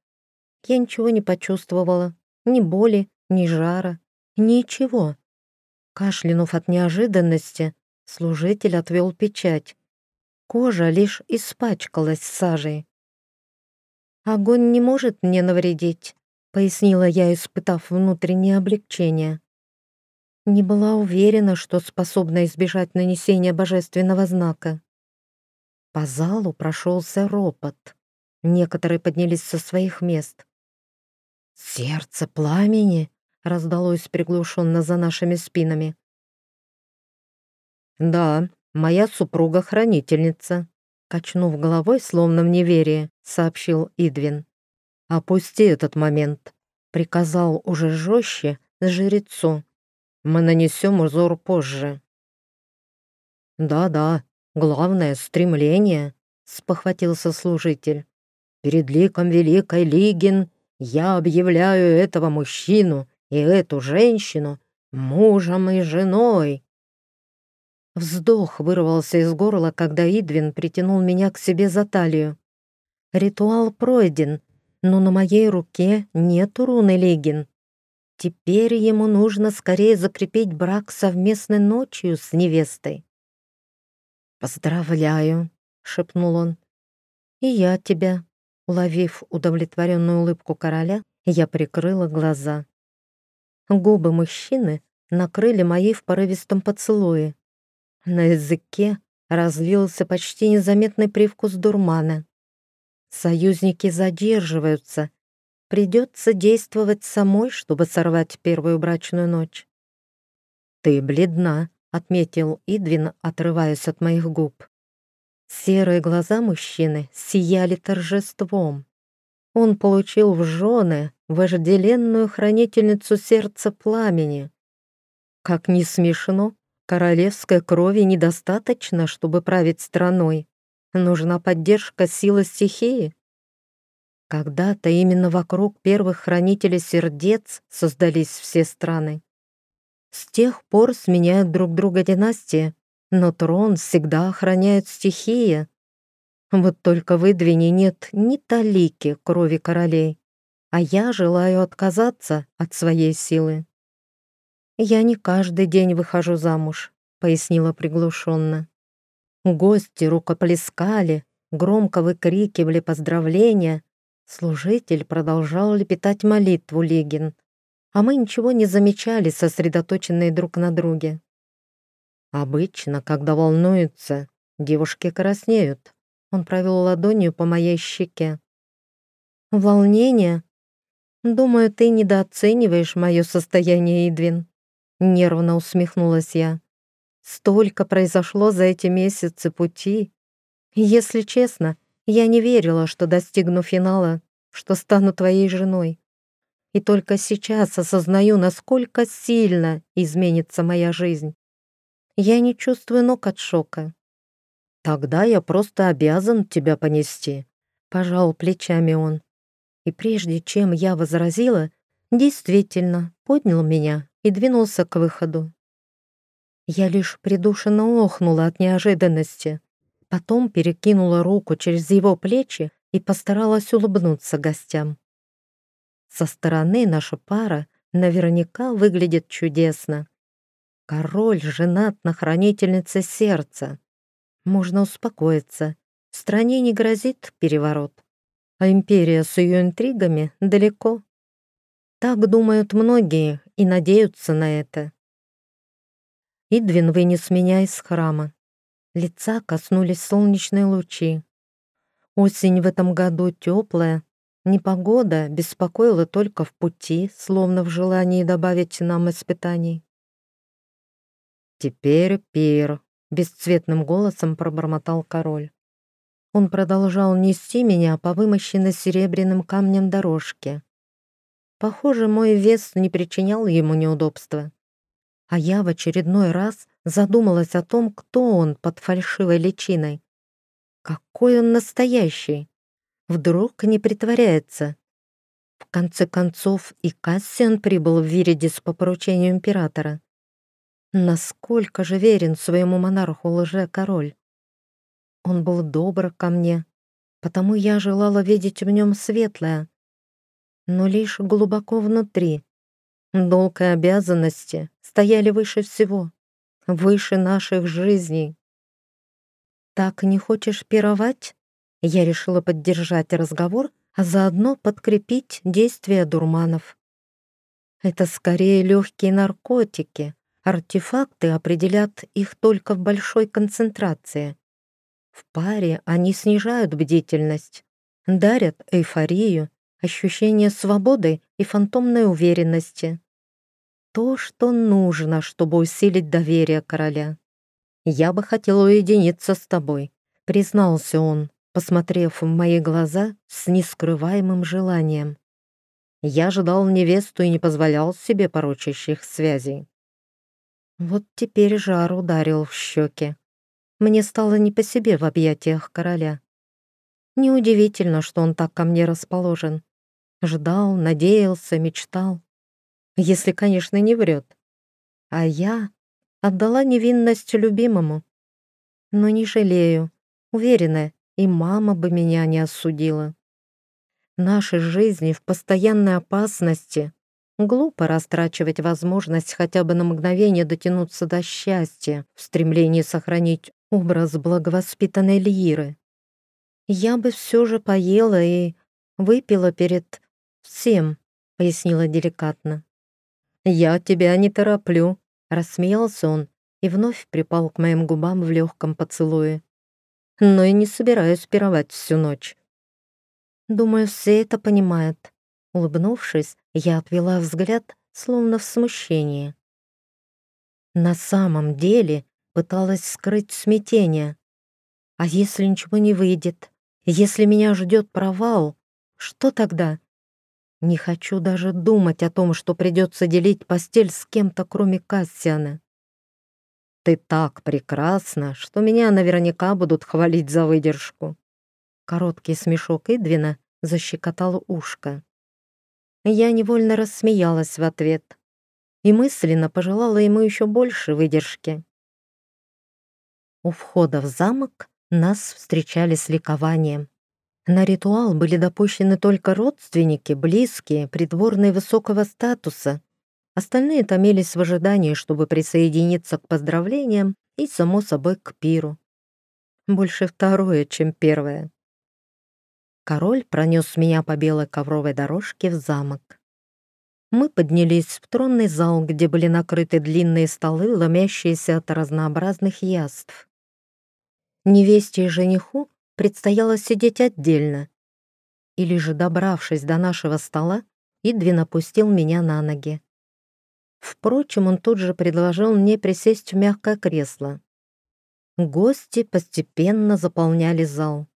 я ничего не почувствовала. Ни боли, ни жара, ничего. Кашлянув от неожиданности, служитель отвел печать. Кожа лишь испачкалась сажей. Огонь не может мне навредить, пояснила я, испытав внутреннее облегчение. Не была уверена, что способна избежать нанесения божественного знака. По залу прошелся ропот. Некоторые поднялись со своих мест. «Сердце пламени!» — раздалось приглушенно за нашими спинами. «Да, моя супруга-хранительница», — качнув головой, словно в неверии, сообщил Идвин. «Опусти этот момент», — приказал уже жестче жрецу. «Мы нанесем узор позже». «Да-да, главное — стремление», — спохватился служитель. «Перед ликом Великой Лигин я объявляю этого мужчину и эту женщину мужем и женой». Вздох вырвался из горла, когда Идвин притянул меня к себе за талию. Ритуал пройден, но на моей руке нет руны Легин. Теперь ему нужно скорее закрепить брак совместной ночью с невестой. «Поздравляю», — шепнул он. «И я тебя». Уловив удовлетворенную улыбку короля, я прикрыла глаза. Губы мужчины накрыли мои в порывистом поцелуе. На языке разлился почти незаметный привкус дурмана. Союзники задерживаются. Придется действовать самой, чтобы сорвать первую брачную ночь. «Ты бледна», — отметил Идвин, отрываясь от моих губ. Серые глаза мужчины сияли торжеством. Он получил в жены вожделенную хранительницу сердца пламени. Как ни смешно, Королевской крови недостаточно, чтобы править страной. Нужна поддержка силы стихии. Когда-то именно вокруг первых хранителей сердец создались все страны. С тех пор сменяют друг друга династии, но трон всегда охраняет стихия. Вот только в Идвине нет ни талики крови королей, а я желаю отказаться от своей силы. «Я не каждый день выхожу замуж», — пояснила приглушенно. Гости рукоплескали, громко выкрикивали поздравления. Служитель продолжал лепетать молитву Лигин, а мы ничего не замечали, сосредоточенные друг на друге. Обычно, когда волнуются, девушки краснеют. Он провел ладонью по моей щеке. «Волнение? Думаю, ты недооцениваешь мое состояние, Идвин. Нервно усмехнулась я. Столько произошло за эти месяцы пути. Если честно, я не верила, что достигну финала, что стану твоей женой. И только сейчас осознаю, насколько сильно изменится моя жизнь. Я не чувствую ног от шока. Тогда я просто обязан тебя понести, пожал плечами он. И прежде чем я возразила, действительно поднял меня и двинулся к выходу. Я лишь придушенно охнула от неожиданности, потом перекинула руку через его плечи и постаралась улыбнуться гостям. Со стороны наша пара наверняка выглядит чудесно. Король женат на хранительнице сердца. Можно успокоиться. В стране не грозит переворот, а империя с ее интригами далеко. Так думают многие и надеются на это. Идвин вынес меня из храма. Лица коснулись солнечные лучи. Осень в этом году теплая, непогода беспокоила только в пути, словно в желании добавить нам испытаний. «Теперь пир», — бесцветным голосом пробормотал король. Он продолжал нести меня по вымощенной серебряным камнем дорожке. Похоже, мой вес не причинял ему неудобства. А я в очередной раз задумалась о том, кто он под фальшивой личиной. Какой он настоящий. Вдруг не притворяется. В конце концов, и Кассиан прибыл в Виридис по поручению императора. Насколько же верен своему монарху лже-король? Он был добр ко мне, потому я желала видеть в нем светлое, но лишь глубоко внутри. Долг и обязанности стояли выше всего, выше наших жизней. «Так не хочешь пировать?» Я решила поддержать разговор, а заодно подкрепить действия дурманов. Это скорее легкие наркотики. Артефакты определят их только в большой концентрации. В паре они снижают бдительность, дарят эйфорию, ощущение свободы и фантомной уверенности. То, что нужно, чтобы усилить доверие короля. «Я бы хотел уединиться с тобой», — признался он, посмотрев в мои глаза с нескрываемым желанием. Я ждал невесту и не позволял себе порочащих связей. Вот теперь жар ударил в щеки. Мне стало не по себе в объятиях короля. Неудивительно, что он так ко мне расположен. Ждал, надеялся, мечтал. Если, конечно, не врет. А я отдала невинность любимому. Но не жалею, уверена, и мама бы меня не осудила. Наши жизни в постоянной опасности. Глупо растрачивать возможность хотя бы на мгновение дотянуться до счастья в стремлении сохранить образ благовоспитанной Лиры. Я бы все же поела и выпила перед всем, пояснила деликатно. «Я тебя не тороплю», — рассмеялся он и вновь припал к моим губам в легком поцелуе. «Но и не собираюсь пировать всю ночь. Думаю, все это понимают. Улыбнувшись, я отвела взгляд, словно в смущении. На самом деле пыталась скрыть смятение. А если ничего не выйдет? Если меня ждет провал, что тогда? Не хочу даже думать о том, что придется делить постель с кем-то, кроме Кассиана. Ты так прекрасна, что меня наверняка будут хвалить за выдержку. Короткий смешок Идвина защекотал ушко. Я невольно рассмеялась в ответ и мысленно пожелала ему еще больше выдержки. У входа в замок нас встречали с ликованием. На ритуал были допущены только родственники, близкие, придворные высокого статуса. Остальные томились в ожидании, чтобы присоединиться к поздравлениям и, само собой, к пиру. Больше второе, чем первое. Король пронес меня по белой ковровой дорожке в замок. Мы поднялись в тронный зал, где были накрыты длинные столы, ломящиеся от разнообразных яств. Невесте и жениху предстояло сидеть отдельно. Или же, добравшись до нашего стола, Идвин опустил меня на ноги. Впрочем, он тут же предложил мне присесть в мягкое кресло. Гости постепенно заполняли зал.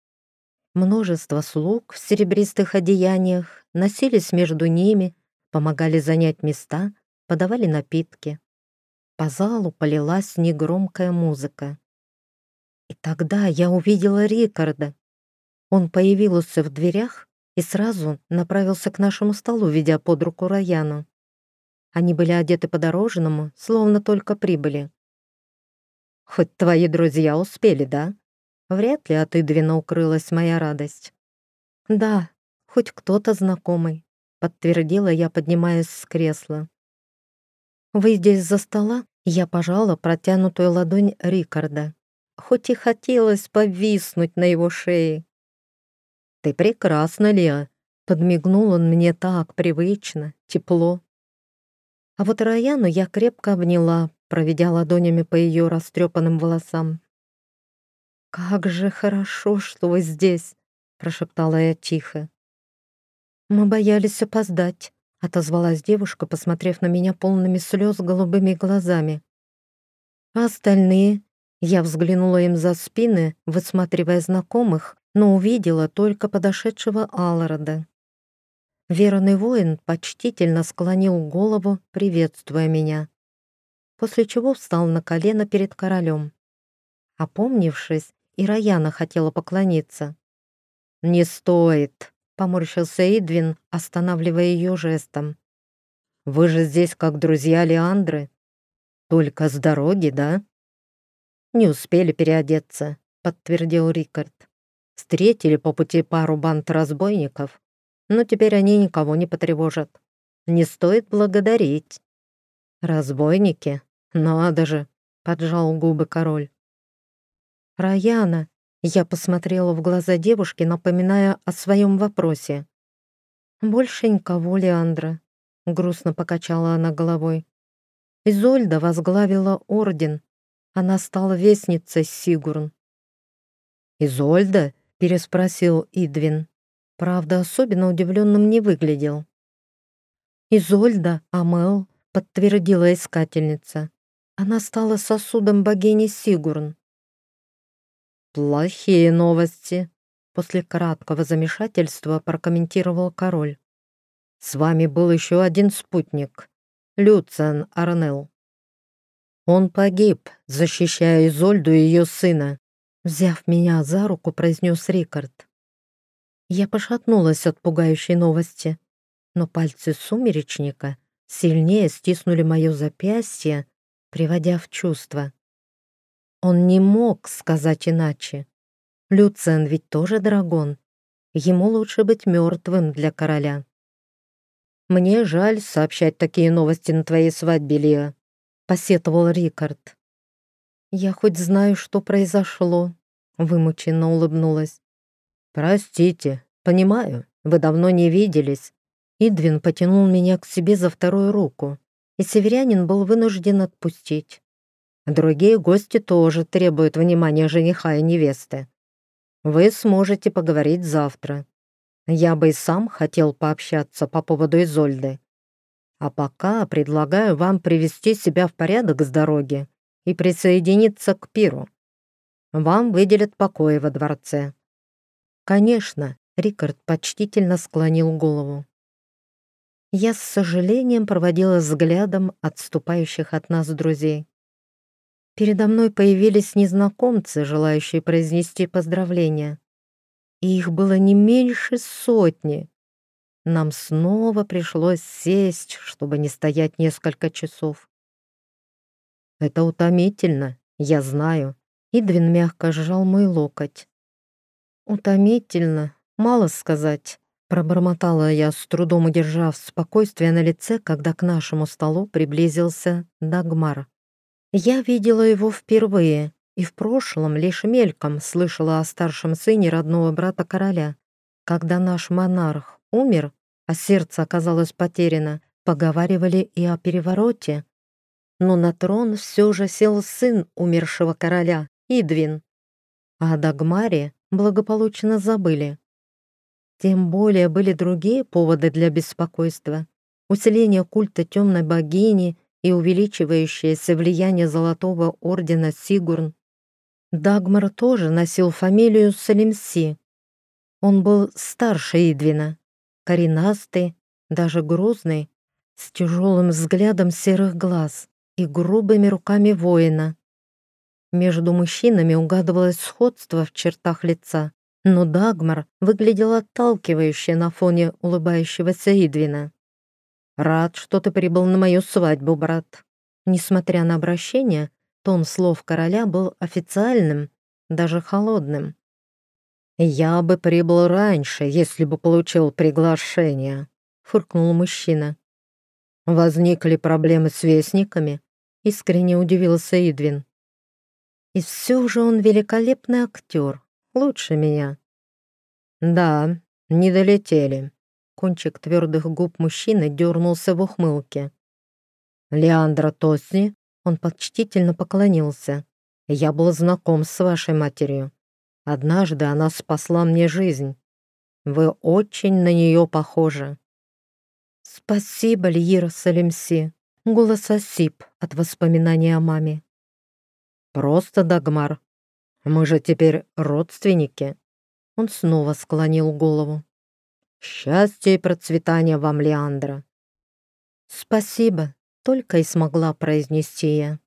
Множество слуг в серебристых одеяниях носились между ними, помогали занять места, подавали напитки. По залу полилась негромкая музыка. И тогда я увидела Рикарда. Он появился в дверях и сразу направился к нашему столу, ведя под руку Раяну. Они были одеты по-дорожному, словно только прибыли. «Хоть твои друзья успели, да?» Вряд ли от Идвина укрылась моя радость. «Да, хоть кто-то знакомый», — подтвердила я, поднимаясь с кресла. Выйдя из-за стола, я пожала протянутую ладонь Рикарда, хоть и хотелось повиснуть на его шее. «Ты прекрасна, Леа», — подмигнул он мне так привычно, тепло. А вот Раяну я крепко обняла, проведя ладонями по ее растрепанным волосам. «Как же хорошо, что вы здесь!» — прошептала я тихо. «Мы боялись опоздать», — отозвалась девушка, посмотрев на меня полными слез голубыми глазами. «А остальные?» Я взглянула им за спины, высматривая знакомых, но увидела только подошедшего Алларда. Верный воин почтительно склонил голову, приветствуя меня, после чего встал на колено перед королем. Опомнившись, и Раяна хотела поклониться. «Не стоит», — поморщился Идвин, останавливая ее жестом. «Вы же здесь как друзья Леандры. Только с дороги, да?» «Не успели переодеться», — подтвердил Рикард. «Встретили по пути пару банд разбойников, но теперь они никого не потревожат. Не стоит благодарить». «Разбойники? Надо же!» — поджал губы король. «Раяна!» Я посмотрела в глаза девушки, напоминая о своем вопросе. «Больше никого, Леандра», — грустно покачала она головой. Изольда возглавила орден. Она стала вестницей Сигурн. «Изольда?» — переспросил Идвин. Правда, особенно удивленным не выглядел. «Изольда Амел», — подтвердила искательница. Она стала сосудом богини Сигурн. «Плохие новости», — после краткого замешательства прокомментировал король. «С вами был еще один спутник, Люциан Арнелл. Он погиб, защищая Изольду и ее сына», взяв меня за руку, произнес Рикард. Я пошатнулась от пугающей новости, но пальцы сумеречника сильнее стиснули мое запястье, приводя в чувство. Он не мог сказать иначе. Люцен ведь тоже дракон. Ему лучше быть мертвым для короля. «Мне жаль сообщать такие новости на твоей свадьбе, Лия», — посетовал Рикард. «Я хоть знаю, что произошло», — вымученно улыбнулась. «Простите, понимаю, вы давно не виделись». Идвин потянул меня к себе за вторую руку, и северянин был вынужден отпустить. Другие гости тоже требуют внимания жениха и невесты. Вы сможете поговорить завтра. Я бы и сам хотел пообщаться по поводу Изольды. А пока предлагаю вам привести себя в порядок с дороги и присоединиться к пиру. Вам выделят покои во дворце. «Конечно», — Рикард почтительно склонил голову. Я с сожалением проводила взглядом отступающих от нас друзей. Передо мной появились незнакомцы, желающие произнести поздравления. И их было не меньше сотни. Нам снова пришлось сесть, чтобы не стоять несколько часов. «Это утомительно, я знаю», — Идвин мягко сжал мой локоть. «Утомительно, мало сказать», — пробормотала я, с трудом удержав спокойствие на лице, когда к нашему столу приблизился Дагмар. Я видела его впервые и в прошлом лишь мельком слышала о старшем сыне родного брата короля. Когда наш монарх умер, а сердце оказалось потеряно, поговаривали и о перевороте. Но на трон все же сел сын умершего короля, Идвин. А о Дагмаре благополучно забыли. Тем более были другие поводы для беспокойства. Усиление культа темной богини и увеличивающееся влияние Золотого Ордена Сигурн. Дагмар тоже носил фамилию Салимси. Он был старше Идвина, коренастый, даже грозный, с тяжелым взглядом серых глаз и грубыми руками воина. Между мужчинами угадывалось сходство в чертах лица, но Дагмар выглядел отталкивающе на фоне улыбающегося Идвина. «Рад, что ты прибыл на мою свадьбу, брат». Несмотря на обращение, тон слов короля был официальным, даже холодным. «Я бы прибыл раньше, если бы получил приглашение», — фыркнул мужчина. «Возникли проблемы с вестниками?» — искренне удивился Идвин. И все же он великолепный актер, лучше меня. Да, не долетели. Кончик твердых губ мужчины дернулся в ухмылке. Леандра Тосни, он почтительно поклонился. Я был знаком с вашей матерью. Однажды она спасла мне жизнь. Вы очень на нее похожи. Спасибо, Льира Салимси. Голос осип от воспоминания о маме. Просто Дагмар. Мы же теперь родственники. Он снова склонил голову. Счастья и процветания вам, Леандра. Спасибо, только и смогла произнести я.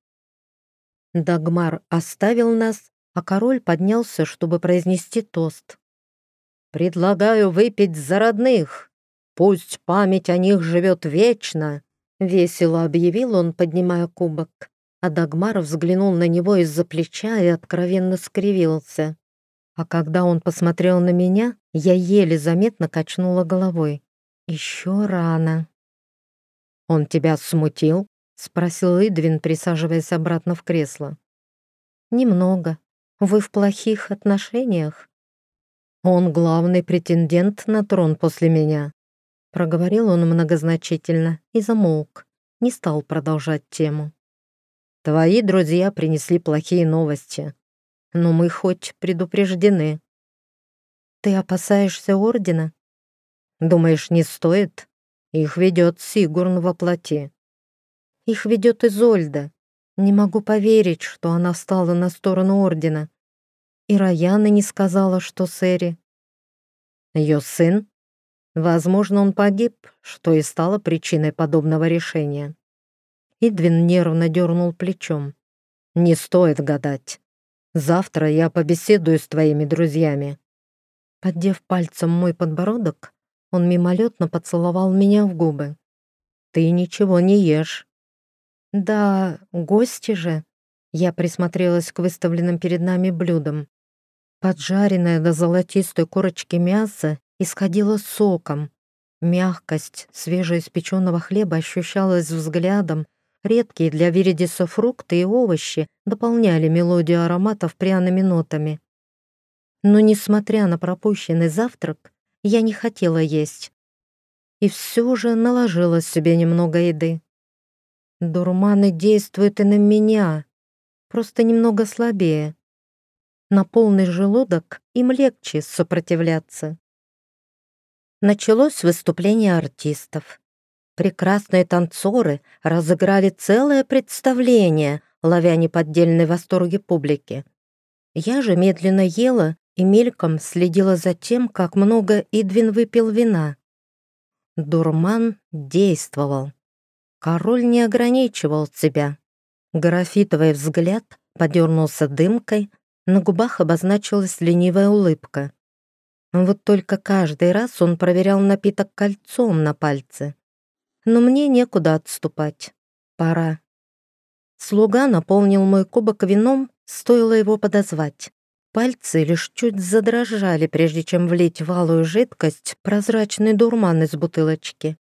Дагмар оставил нас, а король поднялся, чтобы произнести тост. «Предлагаю выпить за родных. Пусть память о них живет вечно», — весело объявил он, поднимая кубок а Дагмар взглянул на него из-за плеча и откровенно скривился. А когда он посмотрел на меня, я еле заметно качнула головой. «Еще рано». «Он тебя смутил?» — спросил Идвин, присаживаясь обратно в кресло. «Немного. Вы в плохих отношениях?» «Он главный претендент на трон после меня», — Проговорил он многозначительно и замолк, не стал продолжать тему. «Твои друзья принесли плохие новости, но мы хоть предупреждены». «Ты опасаешься Ордена?» «Думаешь, не стоит? Их ведет Сигурн во плоти». «Их ведет Изольда. Не могу поверить, что она встала на сторону Ордена. И Раяна не сказала, что Сэри». «Ее сын?» Возможно, он погиб, что и стало причиной подобного решения. Идвин нервно дернул плечом. «Не стоит гадать. Завтра я побеседую с твоими друзьями». Поддев пальцем мой подбородок, он мимолетно поцеловал меня в губы. «Ты ничего не ешь». «Да, гости же». Я присмотрелась к выставленным перед нами блюдам. Поджаренное до золотистой корочки мясо исходила соком. Мягкость свежеиспеченного хлеба ощущалась взглядом, редкие для Виридиса фрукты и овощи дополняли мелодию ароматов пряными нотами. Но, несмотря на пропущенный завтрак, я не хотела есть. И все же наложила себе немного еды. Дурманы действуют и на меня, просто немного слабее. На полный желудок им легче сопротивляться. Началось выступление артистов. Прекрасные танцоры разыграли целое представление, ловя неподдельные восторги публики. Я же медленно ела и мельком следила за тем, как много Идвин выпил вина. Дурман действовал. Король не ограничивал себя. Графитовый взгляд подернулся дымкой, на губах обозначилась ленивая улыбка. Вот только каждый раз он проверял напиток кольцом на пальце. Но мне некуда отступать. Пора. Слуга наполнил мой кубок вином, стоило его подозвать. Пальцы лишь чуть задрожали, прежде чем влить в алую жидкость прозрачный дурман из бутылочки.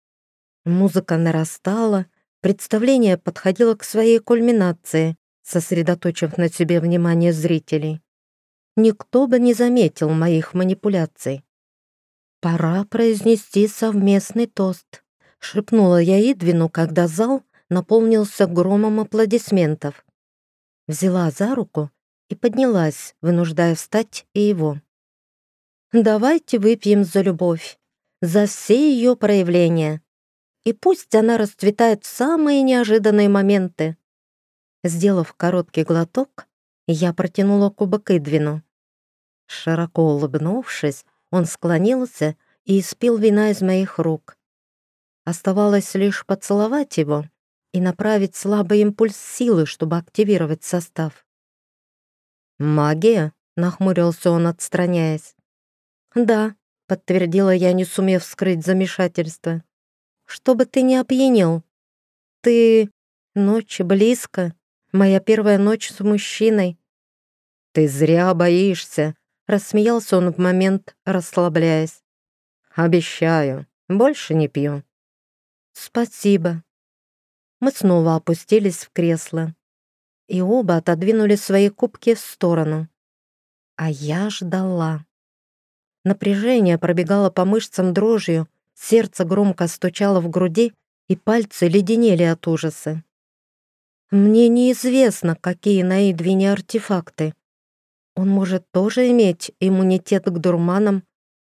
Музыка нарастала, представление подходило к своей кульминации, сосредоточив на себе внимание зрителей никто бы не заметил моих манипуляций. «Пора произнести совместный тост», — шепнула я Идвину, когда зал наполнился громом аплодисментов. Взяла за руку и поднялась, вынуждая встать и его. «Давайте выпьем за любовь, за все ее проявления, и пусть она расцветает в самые неожиданные моменты». Сделав короткий глоток, я протянула кубок Идвину. Широко улыбнувшись, он склонился и испил вина из моих рук. Оставалось лишь поцеловать его и направить слабый импульс силы, чтобы активировать состав. «Магия?» — нахмурился он, отстраняясь. «Да», — подтвердила я, не сумев скрыть замешательство. «Чтобы ты не опьянел. Ты... Ночь близко. Моя первая ночь с мужчиной». «Ты зря боишься», Рассмеялся он в момент, расслабляясь. «Обещаю, больше не пью». «Спасибо». Мы снова опустились в кресло. И оба отодвинули свои кубки в сторону. А я ждала. Напряжение пробегало по мышцам дрожью, сердце громко стучало в груди, и пальцы леденели от ужаса. Мне неизвестно, какие на Идвине артефакты, он может тоже иметь иммунитет к дурманам.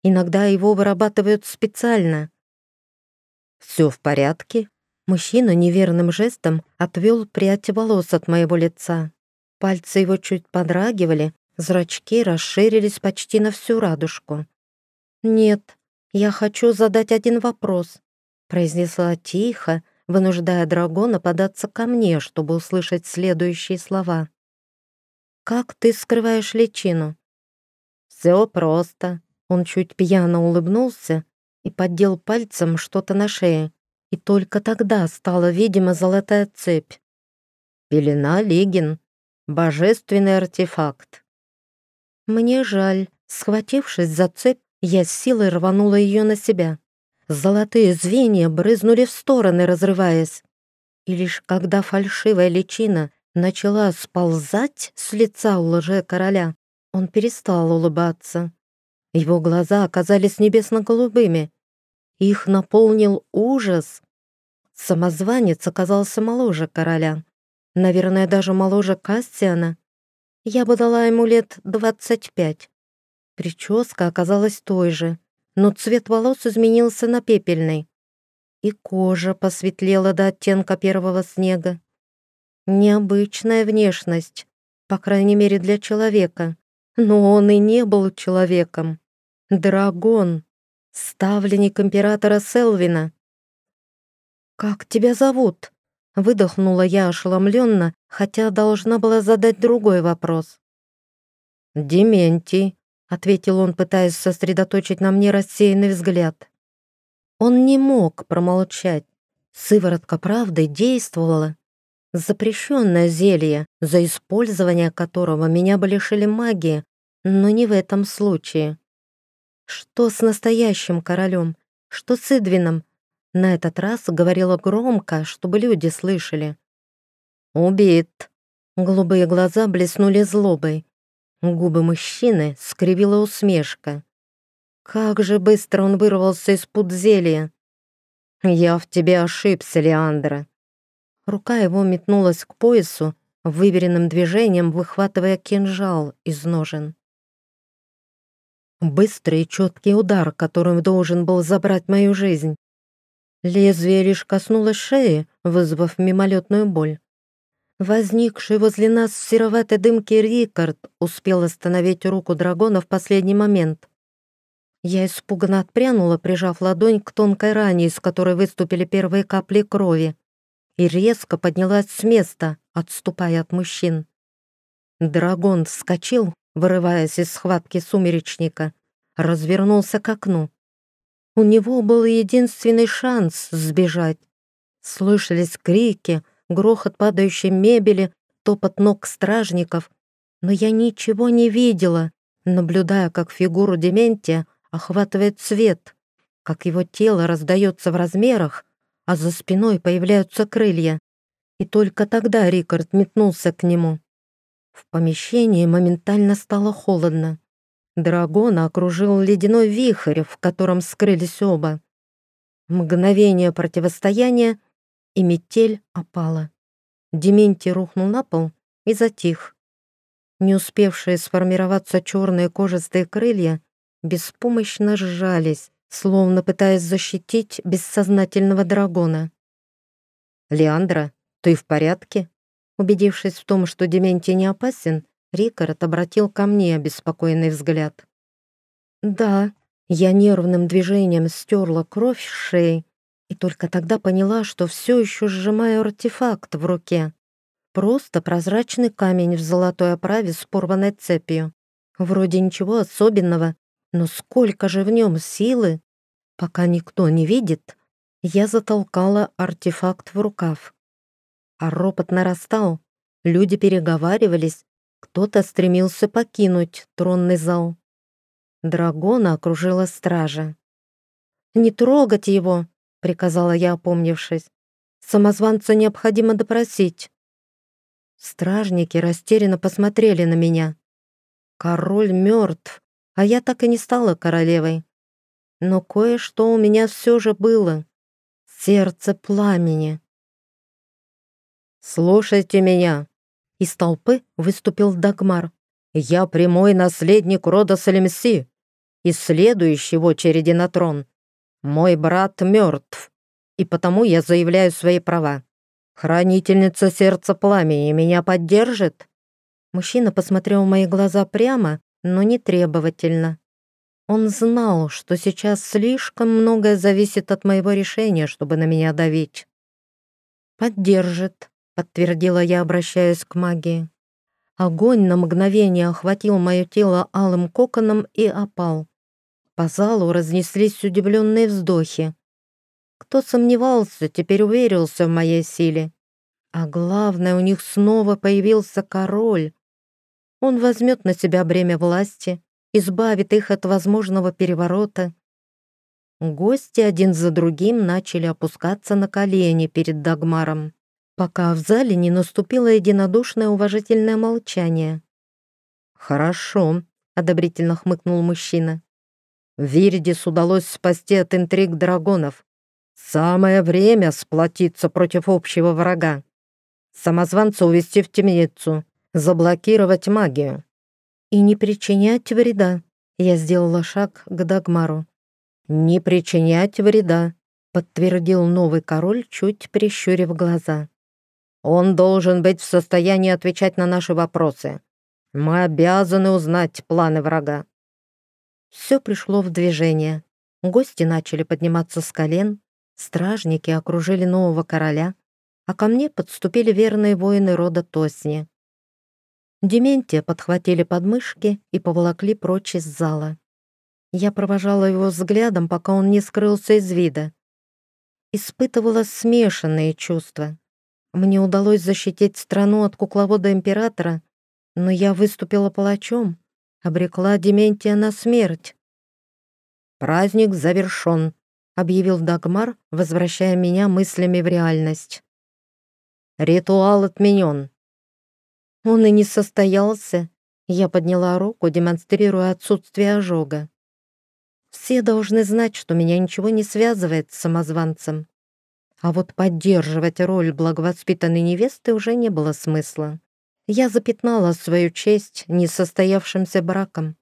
Иногда его вырабатывают специально. «Все в порядке?» Мужчина неверным жестом отвел прядь волос от моего лица. Пальцы его чуть подрагивали, зрачки расширились почти на всю радужку. «Нет, я хочу задать один вопрос», произнесла тихо, вынуждая Драгона податься ко мне, чтобы услышать следующие слова. «Как ты скрываешь личину?» «Все просто». Он чуть пьяно улыбнулся и поддел пальцем что-то на шее, и только тогда стала видима золотая цепь. «Пелена Лигин. Божественный артефакт». Мне жаль. Схватившись за цепь, я с силой рванула ее на себя. Золотые звенья брызнули в стороны, разрываясь. И лишь когда фальшивая личина начала сползать с лица лже-короля, он перестал улыбаться. Его глаза оказались небесно-голубыми, их наполнил ужас. Самозванец оказался моложе короля. Наверное, даже моложе Кастиана. Я бы дала ему лет двадцать пять. Прическа оказалась той же, но цвет волос изменился на пепельный. И кожа посветлела до оттенка первого снега. Необычная внешность, по крайней мере для человека. Но он и не был человеком. Драгон, ставленник императора Селвина. «Как тебя зовут?» Выдохнула я ошеломленно, хотя должна была задать другой вопрос. «Дементий», — ответил он, пытаясь сосредоточить на мне рассеянный взгляд. Он не мог промолчать. Сыворотка правды действовала. Запрещенное зелье, за использование которого меня бы лишили магии, но не в этом случае. Что с настоящим королем? Что с Идвином? На этот раз говорила громко, чтобы люди слышали. «Убит!» Голубые глаза блеснули злобой. Губы мужчины скривила усмешка. Как же быстро он вырвался из-под зелья. «Я в тебе ошибся, Леандра». Рука его метнулась к поясу, выверенным движением выхватывая кинжал из ножен. Быстрый и четкий удар, которым должен был забрать мою жизнь. Лезвие лишь коснулось шеи, вызвав мимолетную боль. Возникший возле нас в сероватой дымке Рикард успел остановить руку дракона в последний момент. Я испуганно отпрянула, прижав ладонь к тонкой ране, из которой выступили первые капли крови, и резко поднялась с места, отступая от мужчин. Драгон вскочил, вырываясь из схватки сумеречника, развернулся к окну. У него был единственный шанс сбежать. Слышались крики, грохот падающей мебели, топот ног стражников, но я ничего не видела, наблюдая, как фигуру Дементия охватывает свет, как его тело раздается в размерах, а за спиной появляются крылья. И только тогда Рикард метнулся к нему. В помещении моментально стало холодно. Драгона окружил ледяной вихрь, в котором скрылись оба. Мгновение противостояния, и метель опала. Дементий рухнул на пол и затих. Не успевшие сформироваться черные кожистые крылья беспомощно сжались, словно пытаясь защитить бессознательного драгона. «Леандра, ты в порядке?» Убедившись в том, что Дементий не опасен, Рикард обратил ко мне обеспокоенный взгляд. «Да», я нервным движением стерла кровь с шеи и только тогда поняла, что все еще сжимаю артефакт в руке. Просто прозрачный камень в золотой оправе с порванной цепью. Вроде ничего особенного, но сколько же в нем силы! Пока никто не видит, я затолкала артефакт в рукав. А ропот нарастал, люди переговаривались, кто-то стремился покинуть тронный зал. Драгона окружила стража. «Не трогать его!» — приказала я, опомнившись. «Самозванца необходимо допросить». Стражники растерянно посмотрели на меня. Король мертв, а я так и не стала королевой. Но кое-что у меня все же было. Сердце пламени. «Слушайте меня!» Из толпы выступил Дагмар. «Я прямой наследник рода Салемси и следующий в очереди на трон. Мой брат мертв, и потому я заявляю свои права. Хранительница сердца пламени меня поддержит?» Мужчина посмотрел в мои глаза прямо, но не требовательно. Он знал, что сейчас слишком многое зависит от моего решения, чтобы на меня давить. «Поддержит», — подтвердила я, обращаясь к магии. Огонь на мгновение охватил мое тело алым коконом и опал. По залу разнеслись удивленные вздохи. Кто сомневался, теперь уверился в моей силе. А главное, у них снова появился король. Он возьмет на себя бремя власти, избавит их от возможного переворота. Гости один за другим начали опускаться на колени перед Дагмаром, пока в зале не наступило единодушное уважительное молчание. «Хорошо», — одобрительно хмыкнул мужчина. Виридис удалось спасти от интриг драгонов. Самое время сплотиться против общего врага. Самозванца увести в темницу, заблокировать магию. И не причинять вреда. Я сделала шаг к Дагмару. «Не причинять вреда», — подтвердил новый король, чуть прищурив глаза. «Он должен быть в состоянии отвечать на наши вопросы. Мы обязаны узнать планы врага». Все пришло в движение. Гости начали подниматься с колен, стражники окружили нового короля, а ко мне подступили верные воины рода Тосни. Дементия подхватили подмышки и поволокли прочь из зала. Я провожала его взглядом, пока он не скрылся из вида. Испытывала смешанные чувства. Мне удалось защитить страну от кукловода императора, но я выступила палачом, обрекла Дементия на смерть. «Праздник завершен», — объявил Дагмар, возвращая меня мыслями в реальность. «Ритуал отменен». Он и не состоялся. Я подняла руку, демонстрируя отсутствие ожога. Все должны знать, что меня ничего не связывает с самозванцем. А вот поддерживать роль благовоспитанной невесты уже не было смысла. Я запятнала свою честь несостоявшимся браком,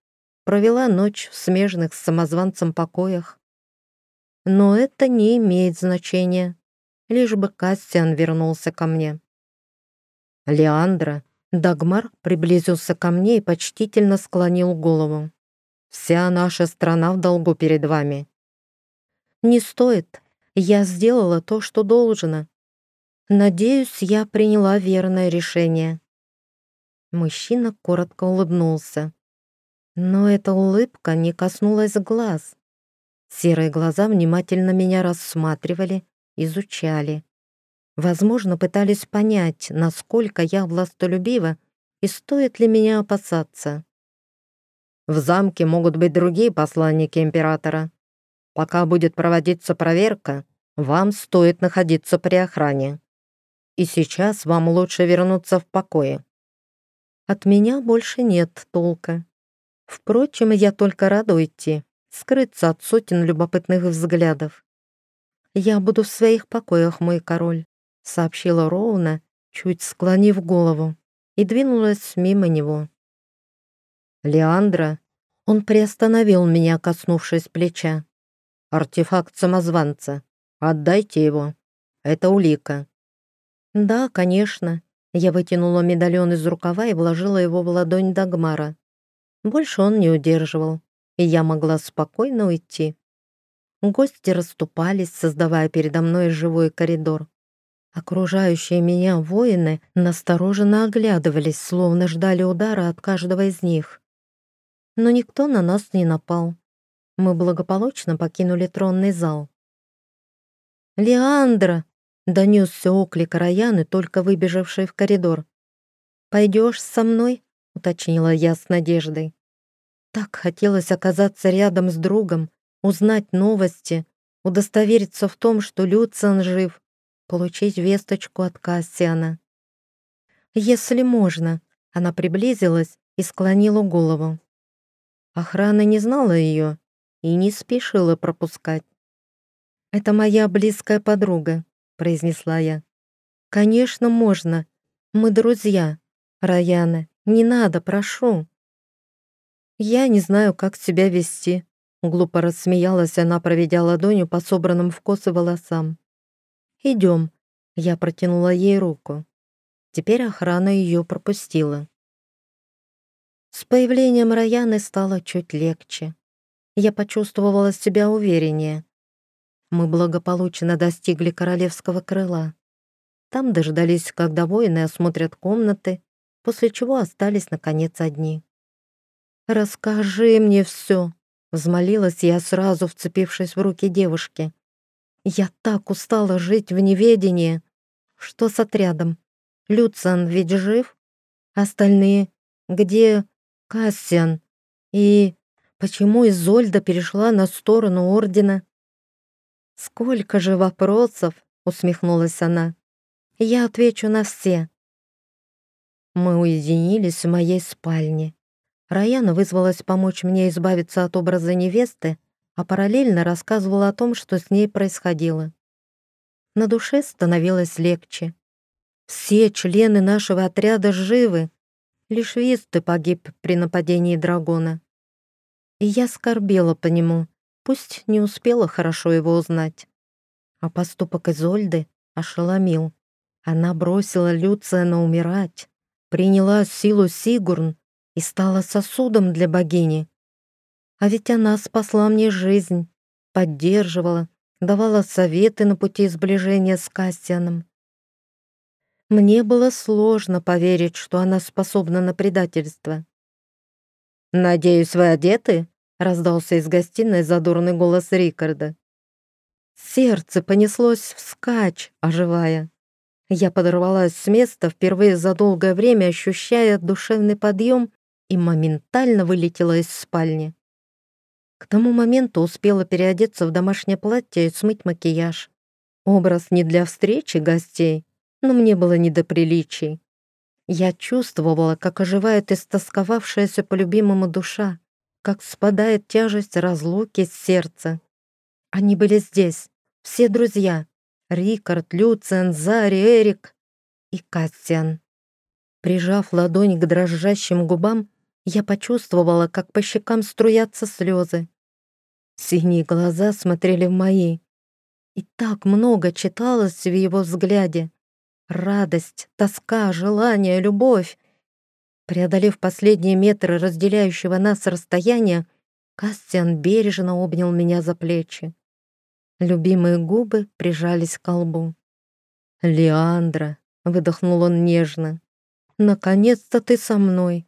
провела ночь в смежных с самозванцем покоях. Но это не имеет значения, лишь бы Кассиан вернулся ко мне. Леандра, Дагмар приблизился ко мне и почтительно склонил голову. Вся наша страна в долгу перед вами. Не стоит. Я сделала то, что должно. Надеюсь, я приняла верное решение. Мужчина коротко улыбнулся. Но эта улыбка не коснулась глаз. Серые глаза внимательно меня рассматривали, изучали. Возможно, пытались понять, насколько я властолюбива и стоит ли меня опасаться. В замке могут быть другие посланники императора. Пока будет проводиться проверка, вам стоит находиться при охране. И сейчас вам лучше вернуться в покое. От меня больше нет толка. Впрочем, я только рада уйти, скрыться от сотен любопытных взглядов. «Я буду в своих покоях, мой король», — сообщила Роуна, чуть склонив голову, и двинулась мимо него. «Леандра!» Он приостановил меня, коснувшись плеча. «Артефакт самозванца. Отдайте его. Это улика». «Да, конечно». Я вытянула медальон из рукава и вложила его в ладонь Дагмара. Больше он не удерживал, и я могла спокойно уйти. Гости расступались, создавая передо мной живой коридор. Окружающие меня воины настороженно оглядывались, словно ждали удара от каждого из них но никто на нас не напал. Мы благополучно покинули тронный зал. «Леандра!» — донесся оклик Раяны, только выбежавшей в коридор. «Пойдешь со мной?» — уточнила я с надеждой. Так хотелось оказаться рядом с другом, узнать новости, удостовериться в том, что Люциан жив, получить весточку от Кассиана. «Если можно», — она приблизилась и склонила голову. Охрана не знала ее и не спешила пропускать. «Это моя близкая подруга», — произнесла я. «Конечно, можно. Мы друзья. Раяна, не надо, прошу». «Я не знаю, как себя вести», — глупо рассмеялась она, проведя ладонью по собранным в косы волосам. «Идем», — я протянула ей руку. Теперь охрана ее пропустила. С появлением Раяны стало чуть легче. Я почувствовала себя увереннее. Мы благополучно достигли королевского крыла. Там дождались, когда воины осмотрят комнаты, после чего остались, наконец, одни. «Расскажи мне все», — взмолилась я сразу, вцепившись в руки девушки. «Я так устала жить в неведении. Что с отрядом? Люциан ведь жив? Остальные? Где Кассиан. И почему Изольда перешла на сторону Ордена? «Сколько же вопросов!» — усмехнулась она. «Я отвечу на все». Мы уединились в моей спальне. Раяна вызвалась помочь мне избавиться от образа невесты, а параллельно рассказывала о том, что с ней происходило. На душе становилось легче. Все члены нашего отряда живы, лишь Висты погиб при нападении дракона. И я скорбела по нему, пусть не успела хорошо его узнать. А поступок Изольды ошеломил. Она бросила Люциана умирать, приняла силу Сигурн и стала сосудом для богини. А ведь она спасла мне жизнь, поддерживала, давала советы на пути сближения с Кастианом. Мне было сложно поверить, что она способна на предательство. «Надеюсь, вы одеты?» — раздался из гостиной задорный голос Рикарда. Сердце понеслось вскачь, оживая. Я подорвалась с места, впервые за долгое время ощущая душевный подъем и моментально вылетела из спальни. К тому моменту успела переодеться в домашнее платье и смыть макияж. Образ не для встречи гостей, но мне было не до приличий. Я чувствовала, как оживает истосковавшаяся по любимому душа, как спадает тяжесть разлуки с сердца. Они были здесь, все друзья. Рикард, Люциан, Зари, Эрик и Кассиан. Прижав ладонь к дрожащим губам, я почувствовала, как по щекам струятся слезы. Синие глаза смотрели в мои. И так много читалось в его взгляде. Радость, тоска, желание, любовь. Преодолев последние метры разделяющего нас расстояния, Кастиан бережно обнял меня за плечи. Любимые губы прижались к лбу. «Леандра!» — выдохнул он нежно. «Наконец-то ты со мной!»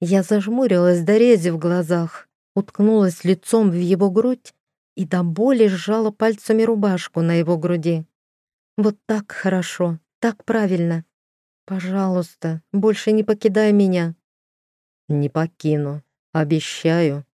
Я зажмурилась до рези в глазах, уткнулась лицом в его грудь и до боли сжала пальцами рубашку на его груди. Вот так хорошо, так правильно. Пожалуйста, больше не покидай меня. Не покину, обещаю.